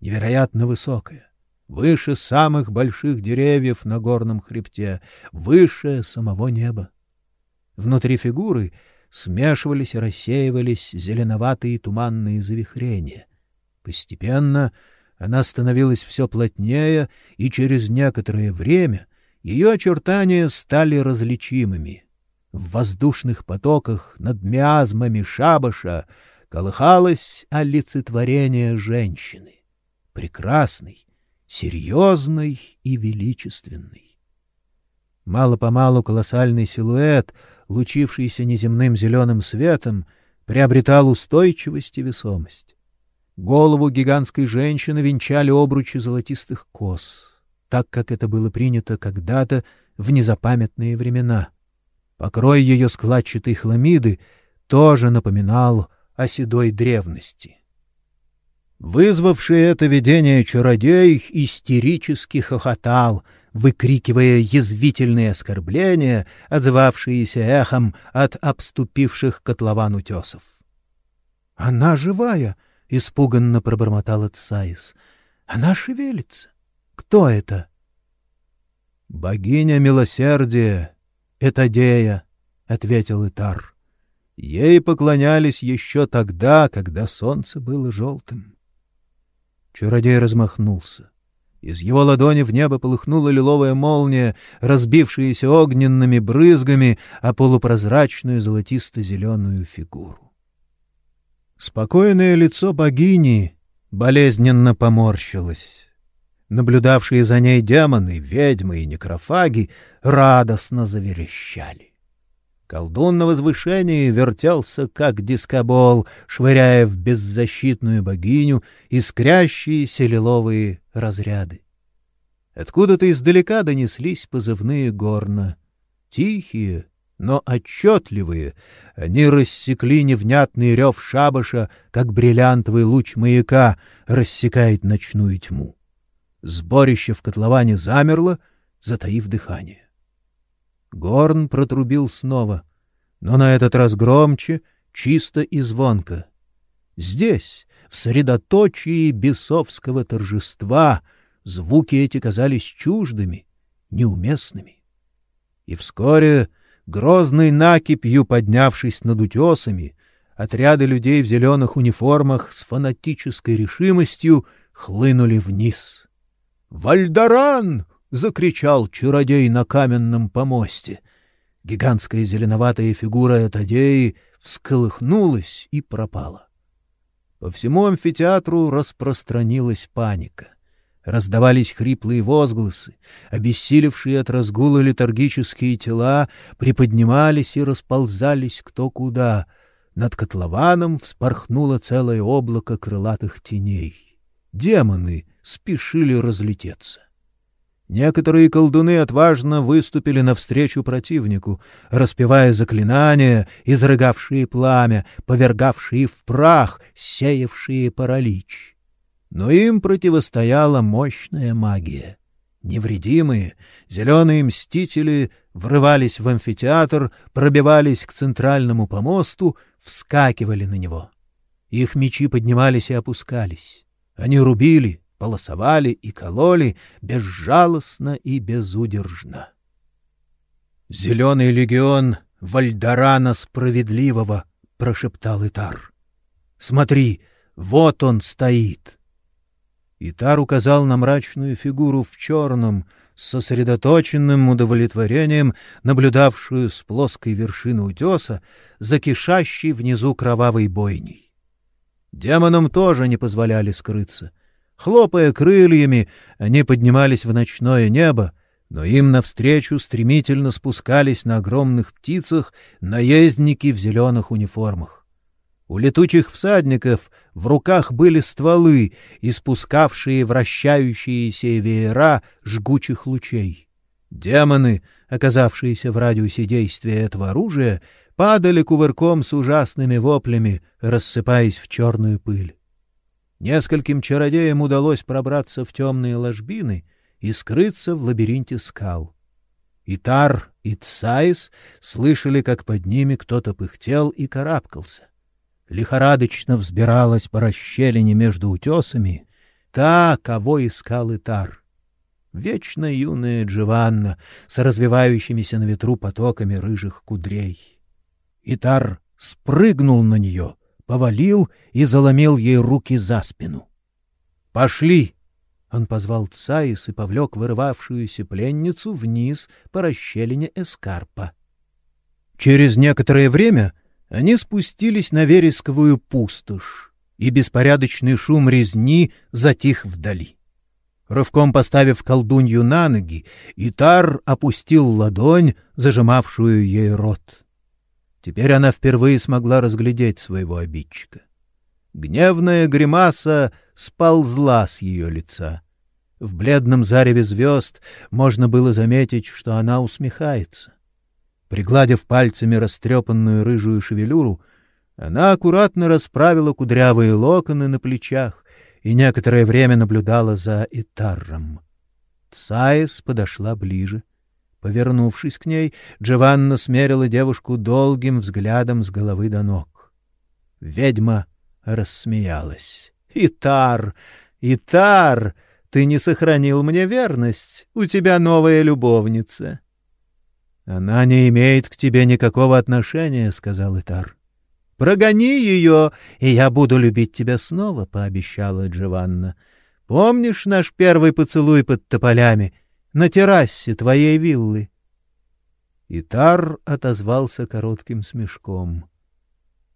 невероятно высокая, выше самых больших деревьев на горном хребте, выше самого неба. Внутри фигуры смешивались и рассеивались зеленоватые туманные завихрения. Постепенно она становилась все плотнее, и через некоторое время ее очертания стали различимыми. В воздушных потоках над миазмами шабаша колыхалось олицетворение женщины, прекрасной, серьезной и величественной. Мало-помалу колоссальный силуэт, лучившийся неземным зеленым светом, приобретал устойчивость и весомость. Голову гигантской женщины венчали обручи золотистых кос, так как это было принято когда-то в незапамятные времена. Покрой ее складчатой хламиды тоже напоминал о седой древности. Вызвавший это видение чародей истерически хохотал, выкрикивая язвительные оскорбления, отзывавшиеся эхом от обступивших котлован утесов. — Она живая! — испуганно пробормотала Цаис. — Она шевелится. Кто это? — Богиня милосердия, Этадея, — ответил Итар. Ей поклонялись еще тогда, когда солнце было желтым. Чародей размахнулся. Из его ладони в небо полыхнула лиловая молния, разбившаяся огненными брызгами о полупрозрачную золотисто-зеленую фигуру. Спокойное лицо богини болезненно поморщилось. Наблюдавшие за ней демоны, ведьмы и некрофаги радостно заверещали. Колдун на возвышении вертелся, как дискобол, швыряя в беззащитную богиню искрящиеся лиловые разряды. Откуда-то издалека донеслись позывные горна. Тихие, но отчетливые, они рассекли невнятный рев шабаша, как бриллиантовый луч маяка рассекает ночную тьму. Сборище в котловане замерло, затаив дыхание. Горн протрубил снова, но на этот раз громче, чисто и звонко. Здесь, в средоточии бесовского торжества, звуки эти казались чуждыми, неуместными. И вскоре, грозной накипью поднявшись над утесами, отряды людей в зеленых униформах с фанатической решимостью хлынули вниз. «Вальдаран!» — закричал чародей на каменном помосте. Гигантская зеленоватая фигура Этадеи всколыхнулась и пропала. По всему амфитеатру распространилась паника. Раздавались хриплые возгласы, обессилевшие от разгула летаргические тела приподнимались и расползались кто куда. Над котлованом вспорхнуло целое облако крылатых теней. Демоны спешили разлететься. Некоторые колдуны отважно выступили навстречу противнику, распевая заклинания, изрыгавшие пламя, повергавшие в прах, сеявшие паралич. Но им противостояла мощная магия. Невредимые, зеленые мстители врывались в амфитеатр, пробивались к центральному помосту, вскакивали на него. Их мечи поднимались и опускались. Они рубили, полосовали и кололи безжалостно и безудержно. «Зеленый легион Вальдарана Справедливого!» — прошептал Итар. «Смотри, вот он стоит!» Итар указал на мрачную фигуру в черном, с сосредоточенным удовлетворением, наблюдавшую с плоской вершины утеса, закишащей внизу кровавой бойней. Демонам тоже не позволяли скрыться — Хлопая крыльями, они поднимались в ночное небо, но им навстречу стремительно спускались на огромных птицах наездники в зеленых униформах. У летучих всадников в руках были стволы, испускавшие вращающиеся веера жгучих лучей. Демоны, оказавшиеся в радиусе действия этого оружия, падали кувырком с ужасными воплями, рассыпаясь в черную пыль. Нескольким чародеям удалось пробраться в темные ложбины и скрыться в лабиринте скал. Итар и Цаис слышали, как под ними кто-то пыхтел и карабкался. Лихорадочно взбиралась по расщелине между утесами та, кого искал Итар. Вечно юная Джованна с развивающимися на ветру потоками рыжих кудрей. Итар спрыгнул на нее — повалил и заломил ей руки за спину. «Пошли!» Он позвал Цаис и повлек вырывавшуюся пленницу вниз по расщелине эскарпа. Через некоторое время они спустились на вересковую пустошь, и беспорядочный шум резни затих вдали. Рывком поставив колдунью на ноги, Итар опустил ладонь, зажимавшую ей рот. Теперь она впервые смогла разглядеть своего обидчика. Гневная гримаса сползла с ее лица. В бледном зареве звезд можно было заметить, что она усмехается. Пригладив пальцами растрепанную рыжую шевелюру, она аккуратно расправила кудрявые локоны на плечах и некоторое время наблюдала за Итарром. Цаис подошла ближе. Повернувшись к ней, Джованна смерила девушку долгим взглядом с головы до ног. Ведьма рассмеялась. «Итар! Итар! Ты не сохранил мне верность. У тебя новая любовница». «Она не имеет к тебе никакого отношения», — сказал Итар. «Прогони ее, и я буду любить тебя снова», — пообещала Джованна. «Помнишь наш первый поцелуй под тополями на террасе твоей виллы?» Итар отозвался коротким смешком.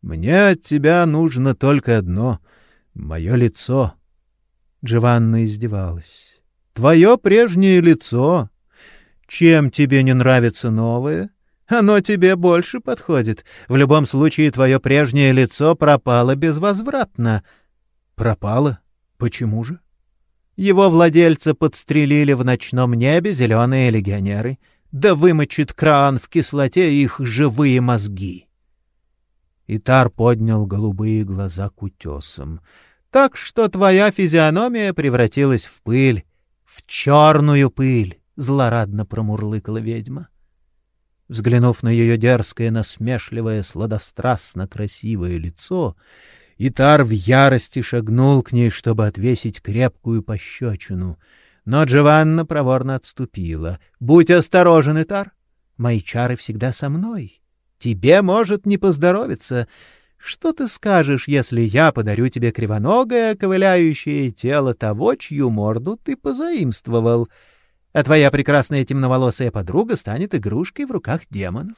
Мне от тебя нужно только одно — мое лицо. Джованна издевалась. Твое прежнее лицо. Чем тебе не нравится новое? Оно тебе больше подходит. В любом случае, твое прежнее лицо пропало безвозвратно. Пропало? Почему же? Его владельца подстрелили в ночном небе зеленые легионеры. Да вымочит кран в кислоте их живые мозги. Итар поднял голубые глаза к утесам. «Так что твоя физиономия превратилась в пыль, в черную пыль!» — злорадно промурлыкала ведьма. Взглянув на ее дерзкое, насмешливое, сладострастно красивое лицо, Итар в ярости шагнул к ней, чтобы отвесить крепкую пощечину. Но Джованна проворно отступила. «Будь осторожен, Итар! Мои чары всегда со мной!» Тебе может не поздоровиться. Что ты скажешь, если я подарю тебе кривоногое, ковыляющее тело того, чью морду ты позаимствовал, а твоя прекрасная темноволосая подруга станет игрушкой в руках демонов?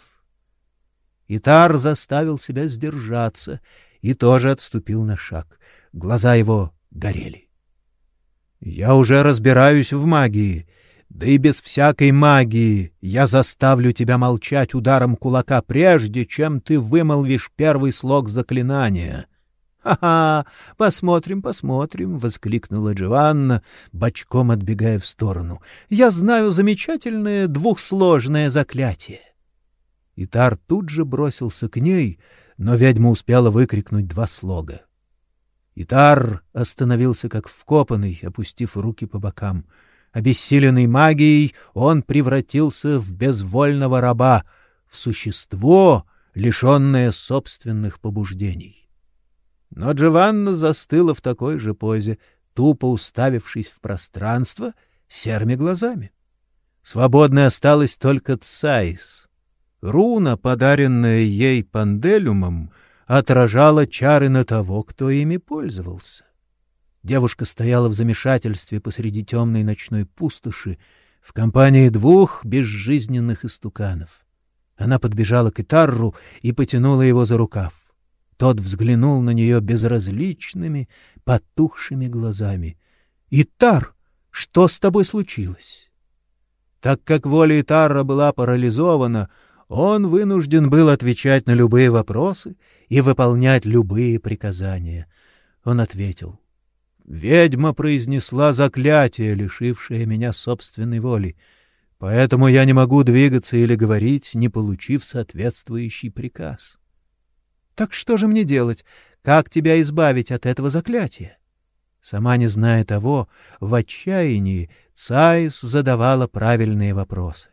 Итар заставил себя сдержаться и тоже отступил на шаг. Глаза его горели. — Я уже разбираюсь в магии да и без всякой магии я заставлю тебя молчать ударом кулака, прежде чем ты вымолвишь первый слог заклинания. «Ха — Посмотрим, посмотрим! — воскликнула Джованна, бочком отбегая в сторону. — Я знаю замечательное двухсложное заклятие. Итар тут же бросился к ней, но ведьма успела выкрикнуть два слога. Итар остановился как вкопанный, опустив руки по бокам — Обессиленный магией, он превратился в безвольного раба, в существо, лишенное собственных побуждений. Но Джованна застыла в такой же позе, тупо уставившись в пространство серыми глазами. Свободной осталась только Цаис. Руна, подаренная ей панделюмом, отражала чары на того, кто ими пользовался. Девушка стояла в замешательстве посреди темной ночной пустоши в компании двух безжизненных истуканов. Она подбежала к Итарру и потянула его за рукав. Тот взглянул на нее безразличными, потухшими глазами. «Итар, что с тобой случилось?» Так как воля Итарра была парализована, он вынужден был отвечать на любые вопросы и выполнять любые приказания. Он ответил — Ведьма произнесла заклятие, лишившее меня собственной воли, поэтому я не могу двигаться или говорить, не получив соответствующий приказ. Так что же мне делать? Как тебя избавить от этого заклятия? Сама не зная того, в отчаянии Цаис задавала правильные вопросы.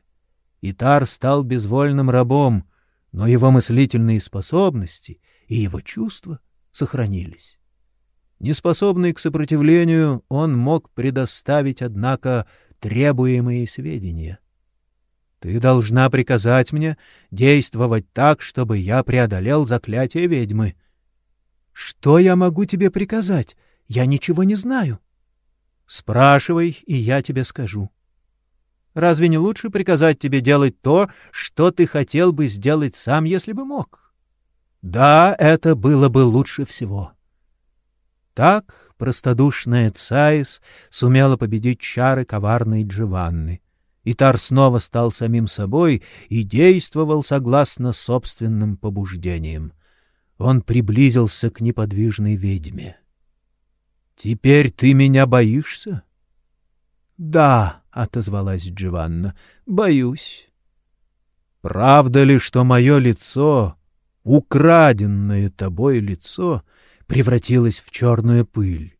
Итар стал безвольным рабом, но его мыслительные способности и его чувства сохранились. Неспособный к сопротивлению, он мог предоставить, однако, требуемые сведения. Ты должна приказать мне действовать так, чтобы я преодолел заклятие ведьмы. Что я могу тебе приказать? Я ничего не знаю. Спрашивай, и я тебе скажу. Разве не лучше приказать тебе делать то, что ты хотел бы сделать сам, если бы мог? Да, это было бы лучше всего. Так простодушная Цаис сумела победить чары коварной Джованны. Итар снова стал самим собой и действовал согласно собственным побуждениям. Он приблизился к неподвижной ведьме. «Теперь ты меня боишься?» «Да», — отозвалась Джованна, — «боюсь». «Правда ли, что мое лицо, украденное тобой лицо, превратилось в черную пыль?»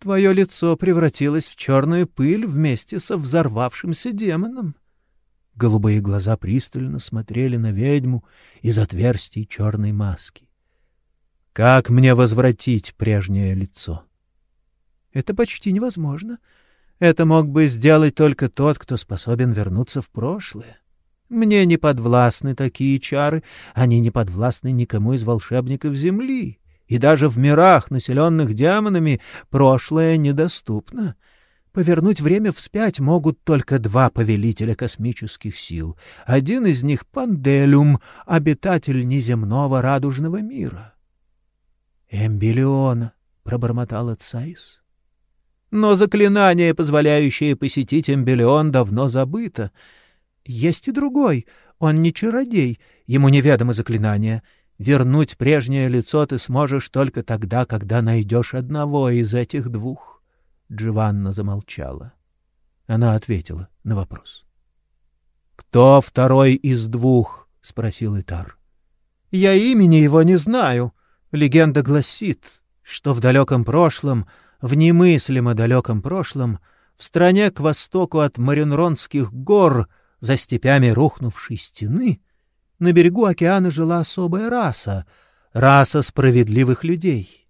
«Твое лицо превратилось в черную пыль вместе со взорвавшимся демоном». Голубые глаза пристально смотрели на ведьму из отверстий черной маски. «Как мне возвратить прежнее лицо?» «Это почти невозможно. Это мог бы сделать только тот, кто способен вернуться в прошлое. Мне не подвластны такие чары, они не подвластны никому из волшебников Земли, и даже в мирах, населенных демонами, прошлое недоступно. Повернуть время вспять могут только два повелителя космических сил. Один из них — Панделюм, обитатель неземного радужного мира. — Эмбилиона, — пробормотала Цайс. Но заклинание, позволяющее посетить Эмбелион, давно забыто. Есть и другой. Он не чародей, ему неведомы заклинания. Вернуть прежнее лицо ты сможешь только тогда, когда найдешь одного из этих двух. Джованна замолчала. Она ответила на вопрос. — Кто второй из двух? — спросил Итар. — Я имени его не знаю. Легенда гласит, что в далеком прошлом — в немыслимо далеком прошлом, в стране к востоку от Маринронских гор, за степями рухнувшей стены, на берегу океана жила особая раса, раса справедливых людей.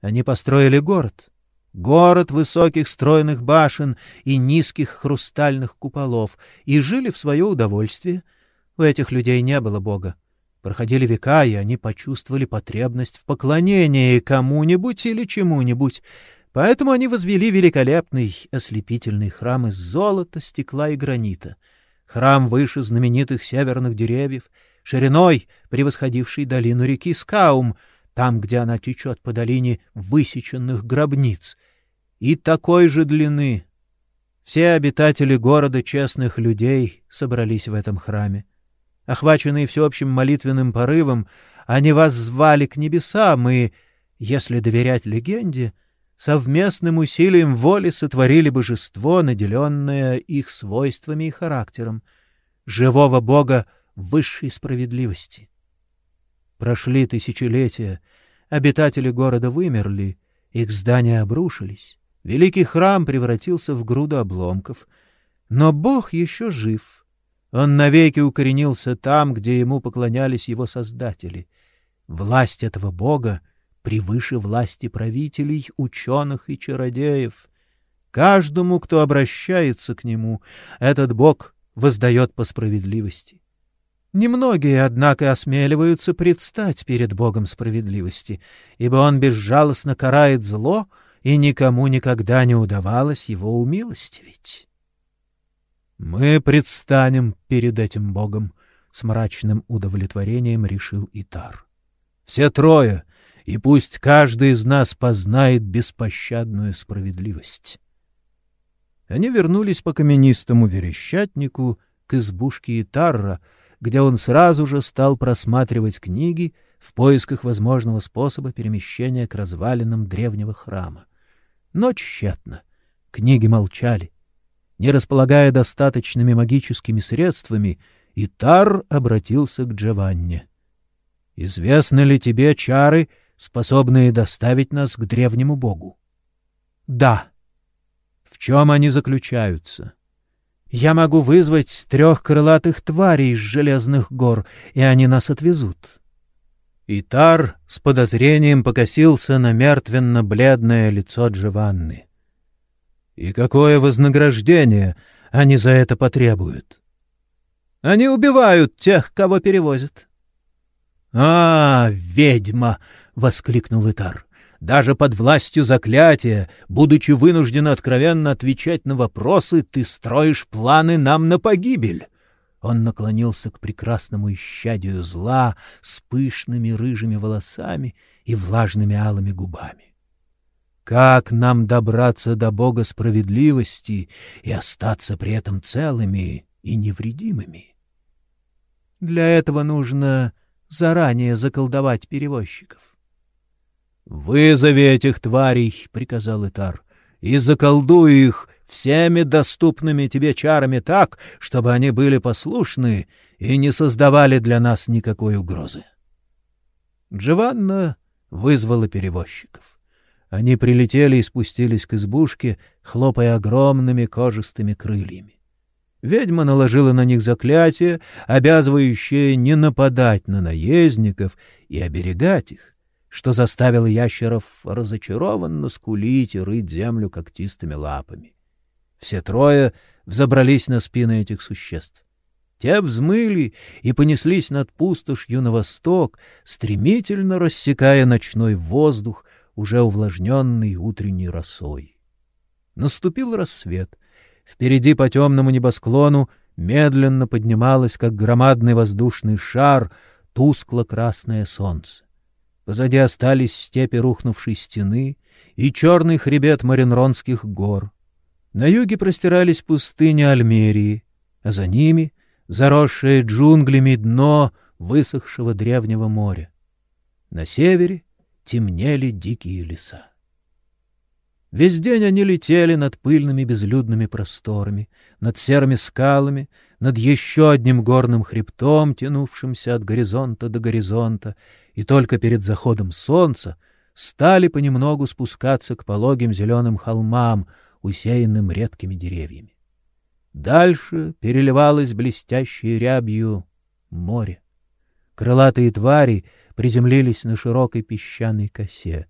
Они построили город, город высоких стройных башен и низких хрустальных куполов, и жили в свое удовольствие. У этих людей не было Бога. Проходили века, и они почувствовали потребность в поклонении кому-нибудь или чему-нибудь. Поэтому они возвели великолепный ослепительный храм из золота, стекла и гранита. Храм выше знаменитых северных деревьев, шириной превосходивший долину реки Скаум, там, где она течет по долине высеченных гробниц, и такой же длины. Все обитатели города честных людей собрались в этом храме. Охваченные всеобщим молитвенным порывом, они воззвали к небесам и, если доверять легенде, совместным усилием воли сотворили божество, наделенное их свойствами и характером, живого Бога высшей справедливости. Прошли тысячелетия, обитатели города вымерли, их здания обрушились, великий храм превратился в груду обломков, но Бог еще жив — он навеки укоренился там, где ему поклонялись его создатели. Власть этого бога превыше власти правителей, ученых и чародеев. Каждому, кто обращается к нему, этот бог воздает по справедливости. Немногие, однако, осмеливаются предстать перед Богом справедливости, ибо Он безжалостно карает зло, и никому никогда не удавалось его умилостивить. Мы предстанем перед этим Богом, с мрачным удовлетворением решил Итар. Все трое, и пусть каждый из нас познает беспощадную справедливость. Они вернулись по каменистому верещатнику к избушке Итарра, где он сразу же стал просматривать книги в поисках возможного способа перемещения к развалинам древнего храма. Но тщетно. Книги молчали. Не располагая достаточными магическими средствами, Итар обратился к Джованне. — Известны ли тебе чары, способные доставить нас к древнему богу? — Да. — В чем они заключаются? — Я могу вызвать трех крылатых тварей из железных гор, и они нас отвезут. Итар с подозрением покосился на мертвенно-бледное лицо Джованны. — и какое вознаграждение они за это потребуют? Они убивают тех, кого перевозят. — А, ведьма! — воскликнул Итар. — даже под властью заклятия, будучи вынужден откровенно отвечать на вопросы, ты строишь планы нам на погибель. Он наклонился к прекрасному исчадию зла с пышными рыжими волосами и влажными алыми губами. Как нам добраться до Бога справедливости и остаться при этом целыми и невредимыми? Для этого нужно заранее заколдовать перевозчиков. «Вызови этих тварей!» — приказал Итар. «И заколдуй их всеми доступными тебе чарами так, чтобы они были послушны и не создавали для нас никакой угрозы». Джованна вызвала перевозчиков. Они прилетели и спустились к избушке, хлопая огромными кожистыми крыльями. Ведьма наложила на них заклятие, обязывающее не нападать на наездников и оберегать их, что заставило ящеров разочарованно скулить и рыть землю когтистыми лапами. Все трое взобрались на спины этих существ. Те взмыли и понеслись над пустошью на восток, стремительно рассекая ночной воздух, уже увлажненный утренней росой. Наступил рассвет. Впереди по темному небосклону медленно поднималось, как громадный воздушный шар, тускло-красное солнце. Позади остались степи рухнувшей стены и черный хребет Маринронских гор. На юге простирались пустыни Альмерии, а за ними — заросшее джунглями дно высохшего древнего моря. На севере темнели дикие леса. Весь день они летели над пыльными безлюдными просторами, над серыми скалами, над еще одним горным хребтом, тянувшимся от горизонта до горизонта, и только перед заходом солнца стали понемногу спускаться к пологим зеленым холмам, усеянным редкими деревьями. Дальше переливалось блестящей рябью море. Крылатые твари приземлились на широкой песчаной косе,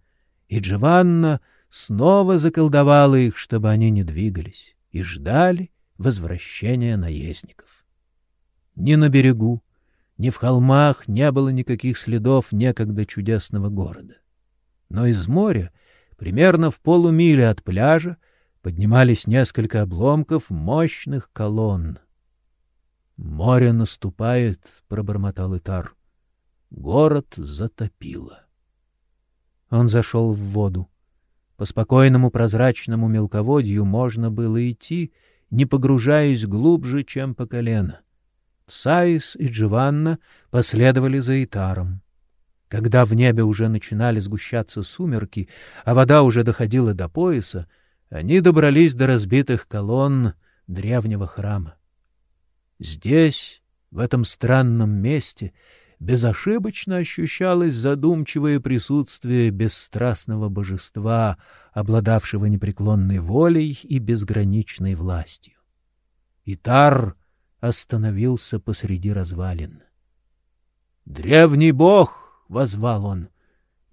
и Джованна снова заколдовала их, чтобы они не двигались, и ждали возвращения наездников. Ни на берегу, ни в холмах не было никаких следов некогда чудесного города. Но из моря, примерно в полумиле от пляжа, поднимались несколько обломков мощных колонн. «Море наступает», — пробормотал Итар. Город затопило. Он зашел в воду. По спокойному прозрачному мелководью можно было идти, не погружаясь глубже, чем по колено. Саис и Джованна последовали за Итаром. Когда в небе уже начинали сгущаться сумерки, а вода уже доходила до пояса, они добрались до разбитых колонн древнего храма. Здесь, в этом странном месте, безошибочно ощущалось задумчивое присутствие бесстрастного божества, обладавшего непреклонной волей и безграничной властью. Итар остановился посреди развалин. «Древний бог!» — возвал он.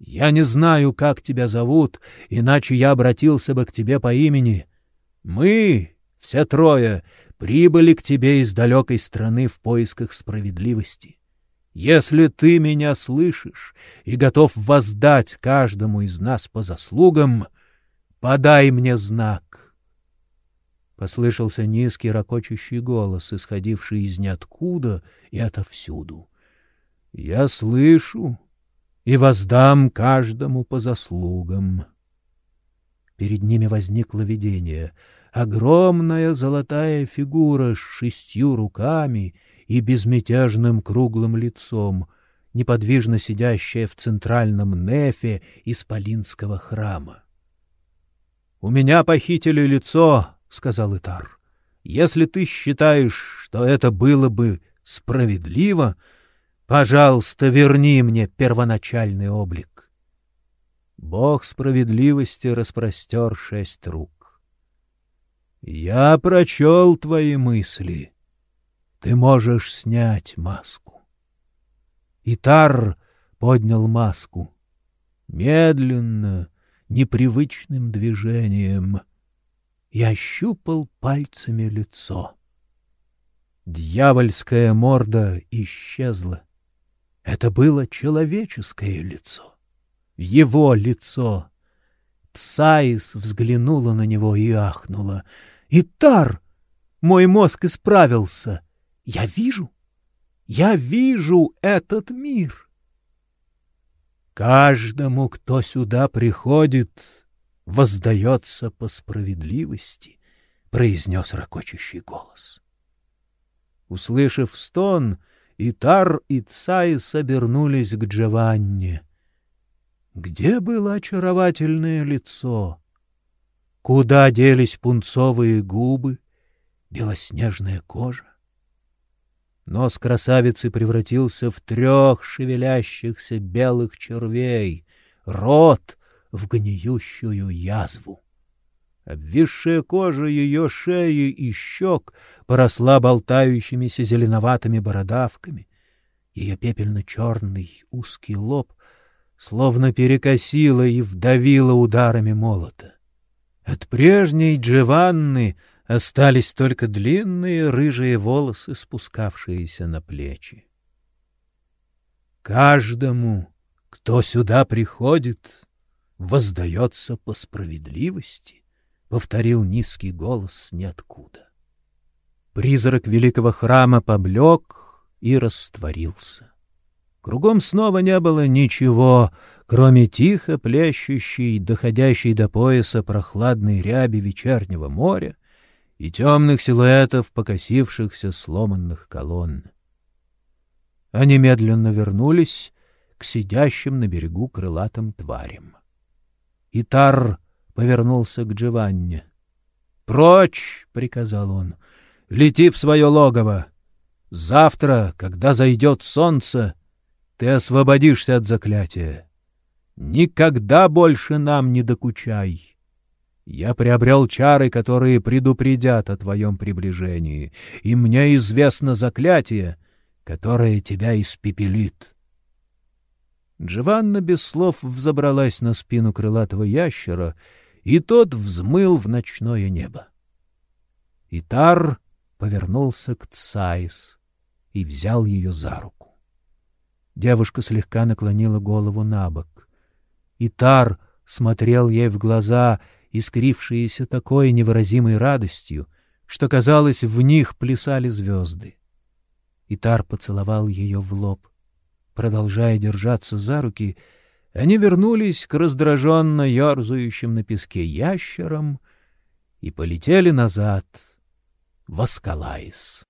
«Я не знаю, как тебя зовут, иначе я обратился бы к тебе по имени. Мы, все трое, прибыли к тебе из далекой страны в поисках справедливости. Если ты меня слышишь и готов воздать каждому из нас по заслугам, подай мне знак. Послышался низкий ракочущий голос, исходивший из ниоткуда и отовсюду. Я слышу и воздам каждому по заслугам. Перед ними возникло видение — огромная золотая фигура с шестью руками и безмятежным круглым лицом, неподвижно сидящая в центральном нефе исполинского храма. — У меня похитили лицо, — сказал Итар. — Если ты считаешь, что это было бы справедливо, пожалуйста, верни мне первоначальный облик. Бог справедливости распростер шесть рук. Я прочел твои мысли. Ты можешь снять маску. Итар поднял маску. Медленно, непривычным движением я щупал пальцами лицо. Дьявольская морда исчезла. Это было человеческое лицо. Его лицо. Тсаис взглянула на него и ахнула. «Итар! Мой мозг исправился! Я вижу! Я вижу этот мир!» «Каждому, кто сюда приходит, воздается по справедливости», — произнес ракочущий голос. Услышав стон, Итар и Цаис обернулись к Джованне. Где было очаровательное лицо? Куда делись пунцовые губы, белоснежная кожа? Нос красавицы превратился в трех шевелящихся белых червей, рот — в гниющую язву. Обвисшая кожа ее шеи и щек поросла болтающимися зеленоватыми бородавками. Ее пепельно-черный узкий лоб словно перекосило и вдавило ударами молота. От прежней Джованны остались только длинные рыжие волосы, спускавшиеся на плечи. Каждому, кто сюда приходит, воздается по справедливости, — повторил низкий голос ниоткуда. Призрак великого храма поблек и растворился. Кругом снова не было ничего, кроме тихо плещущей, доходящей до пояса прохладной ряби вечернего моря и темных силуэтов покосившихся сломанных колонн. Они медленно вернулись к сидящим на берегу крылатым тварям. Итар повернулся к Джованне. «Прочь!» — приказал он. «Лети в свое логово! Завтра, когда зайдет солнце, ты освободишься от заклятия. Никогда больше нам не докучай!» Я приобрел чары, которые предупредят о твоем приближении, и мне известно заклятие, которое тебя испепелит. Джованна без слов взобралась на спину крылатого ящера, и тот взмыл в ночное небо. Итар повернулся к Цаис и взял ее за руку. Девушка слегка наклонила голову на бок. Итар смотрел ей в глаза, искрившиеся такой невыразимой радостью, что, казалось, в них плясали звезды. Итар поцеловал ее в лоб. Продолжая держаться за руки, они вернулись к раздраженно ерзающим на песке ящерам и полетели назад в Аскалайс.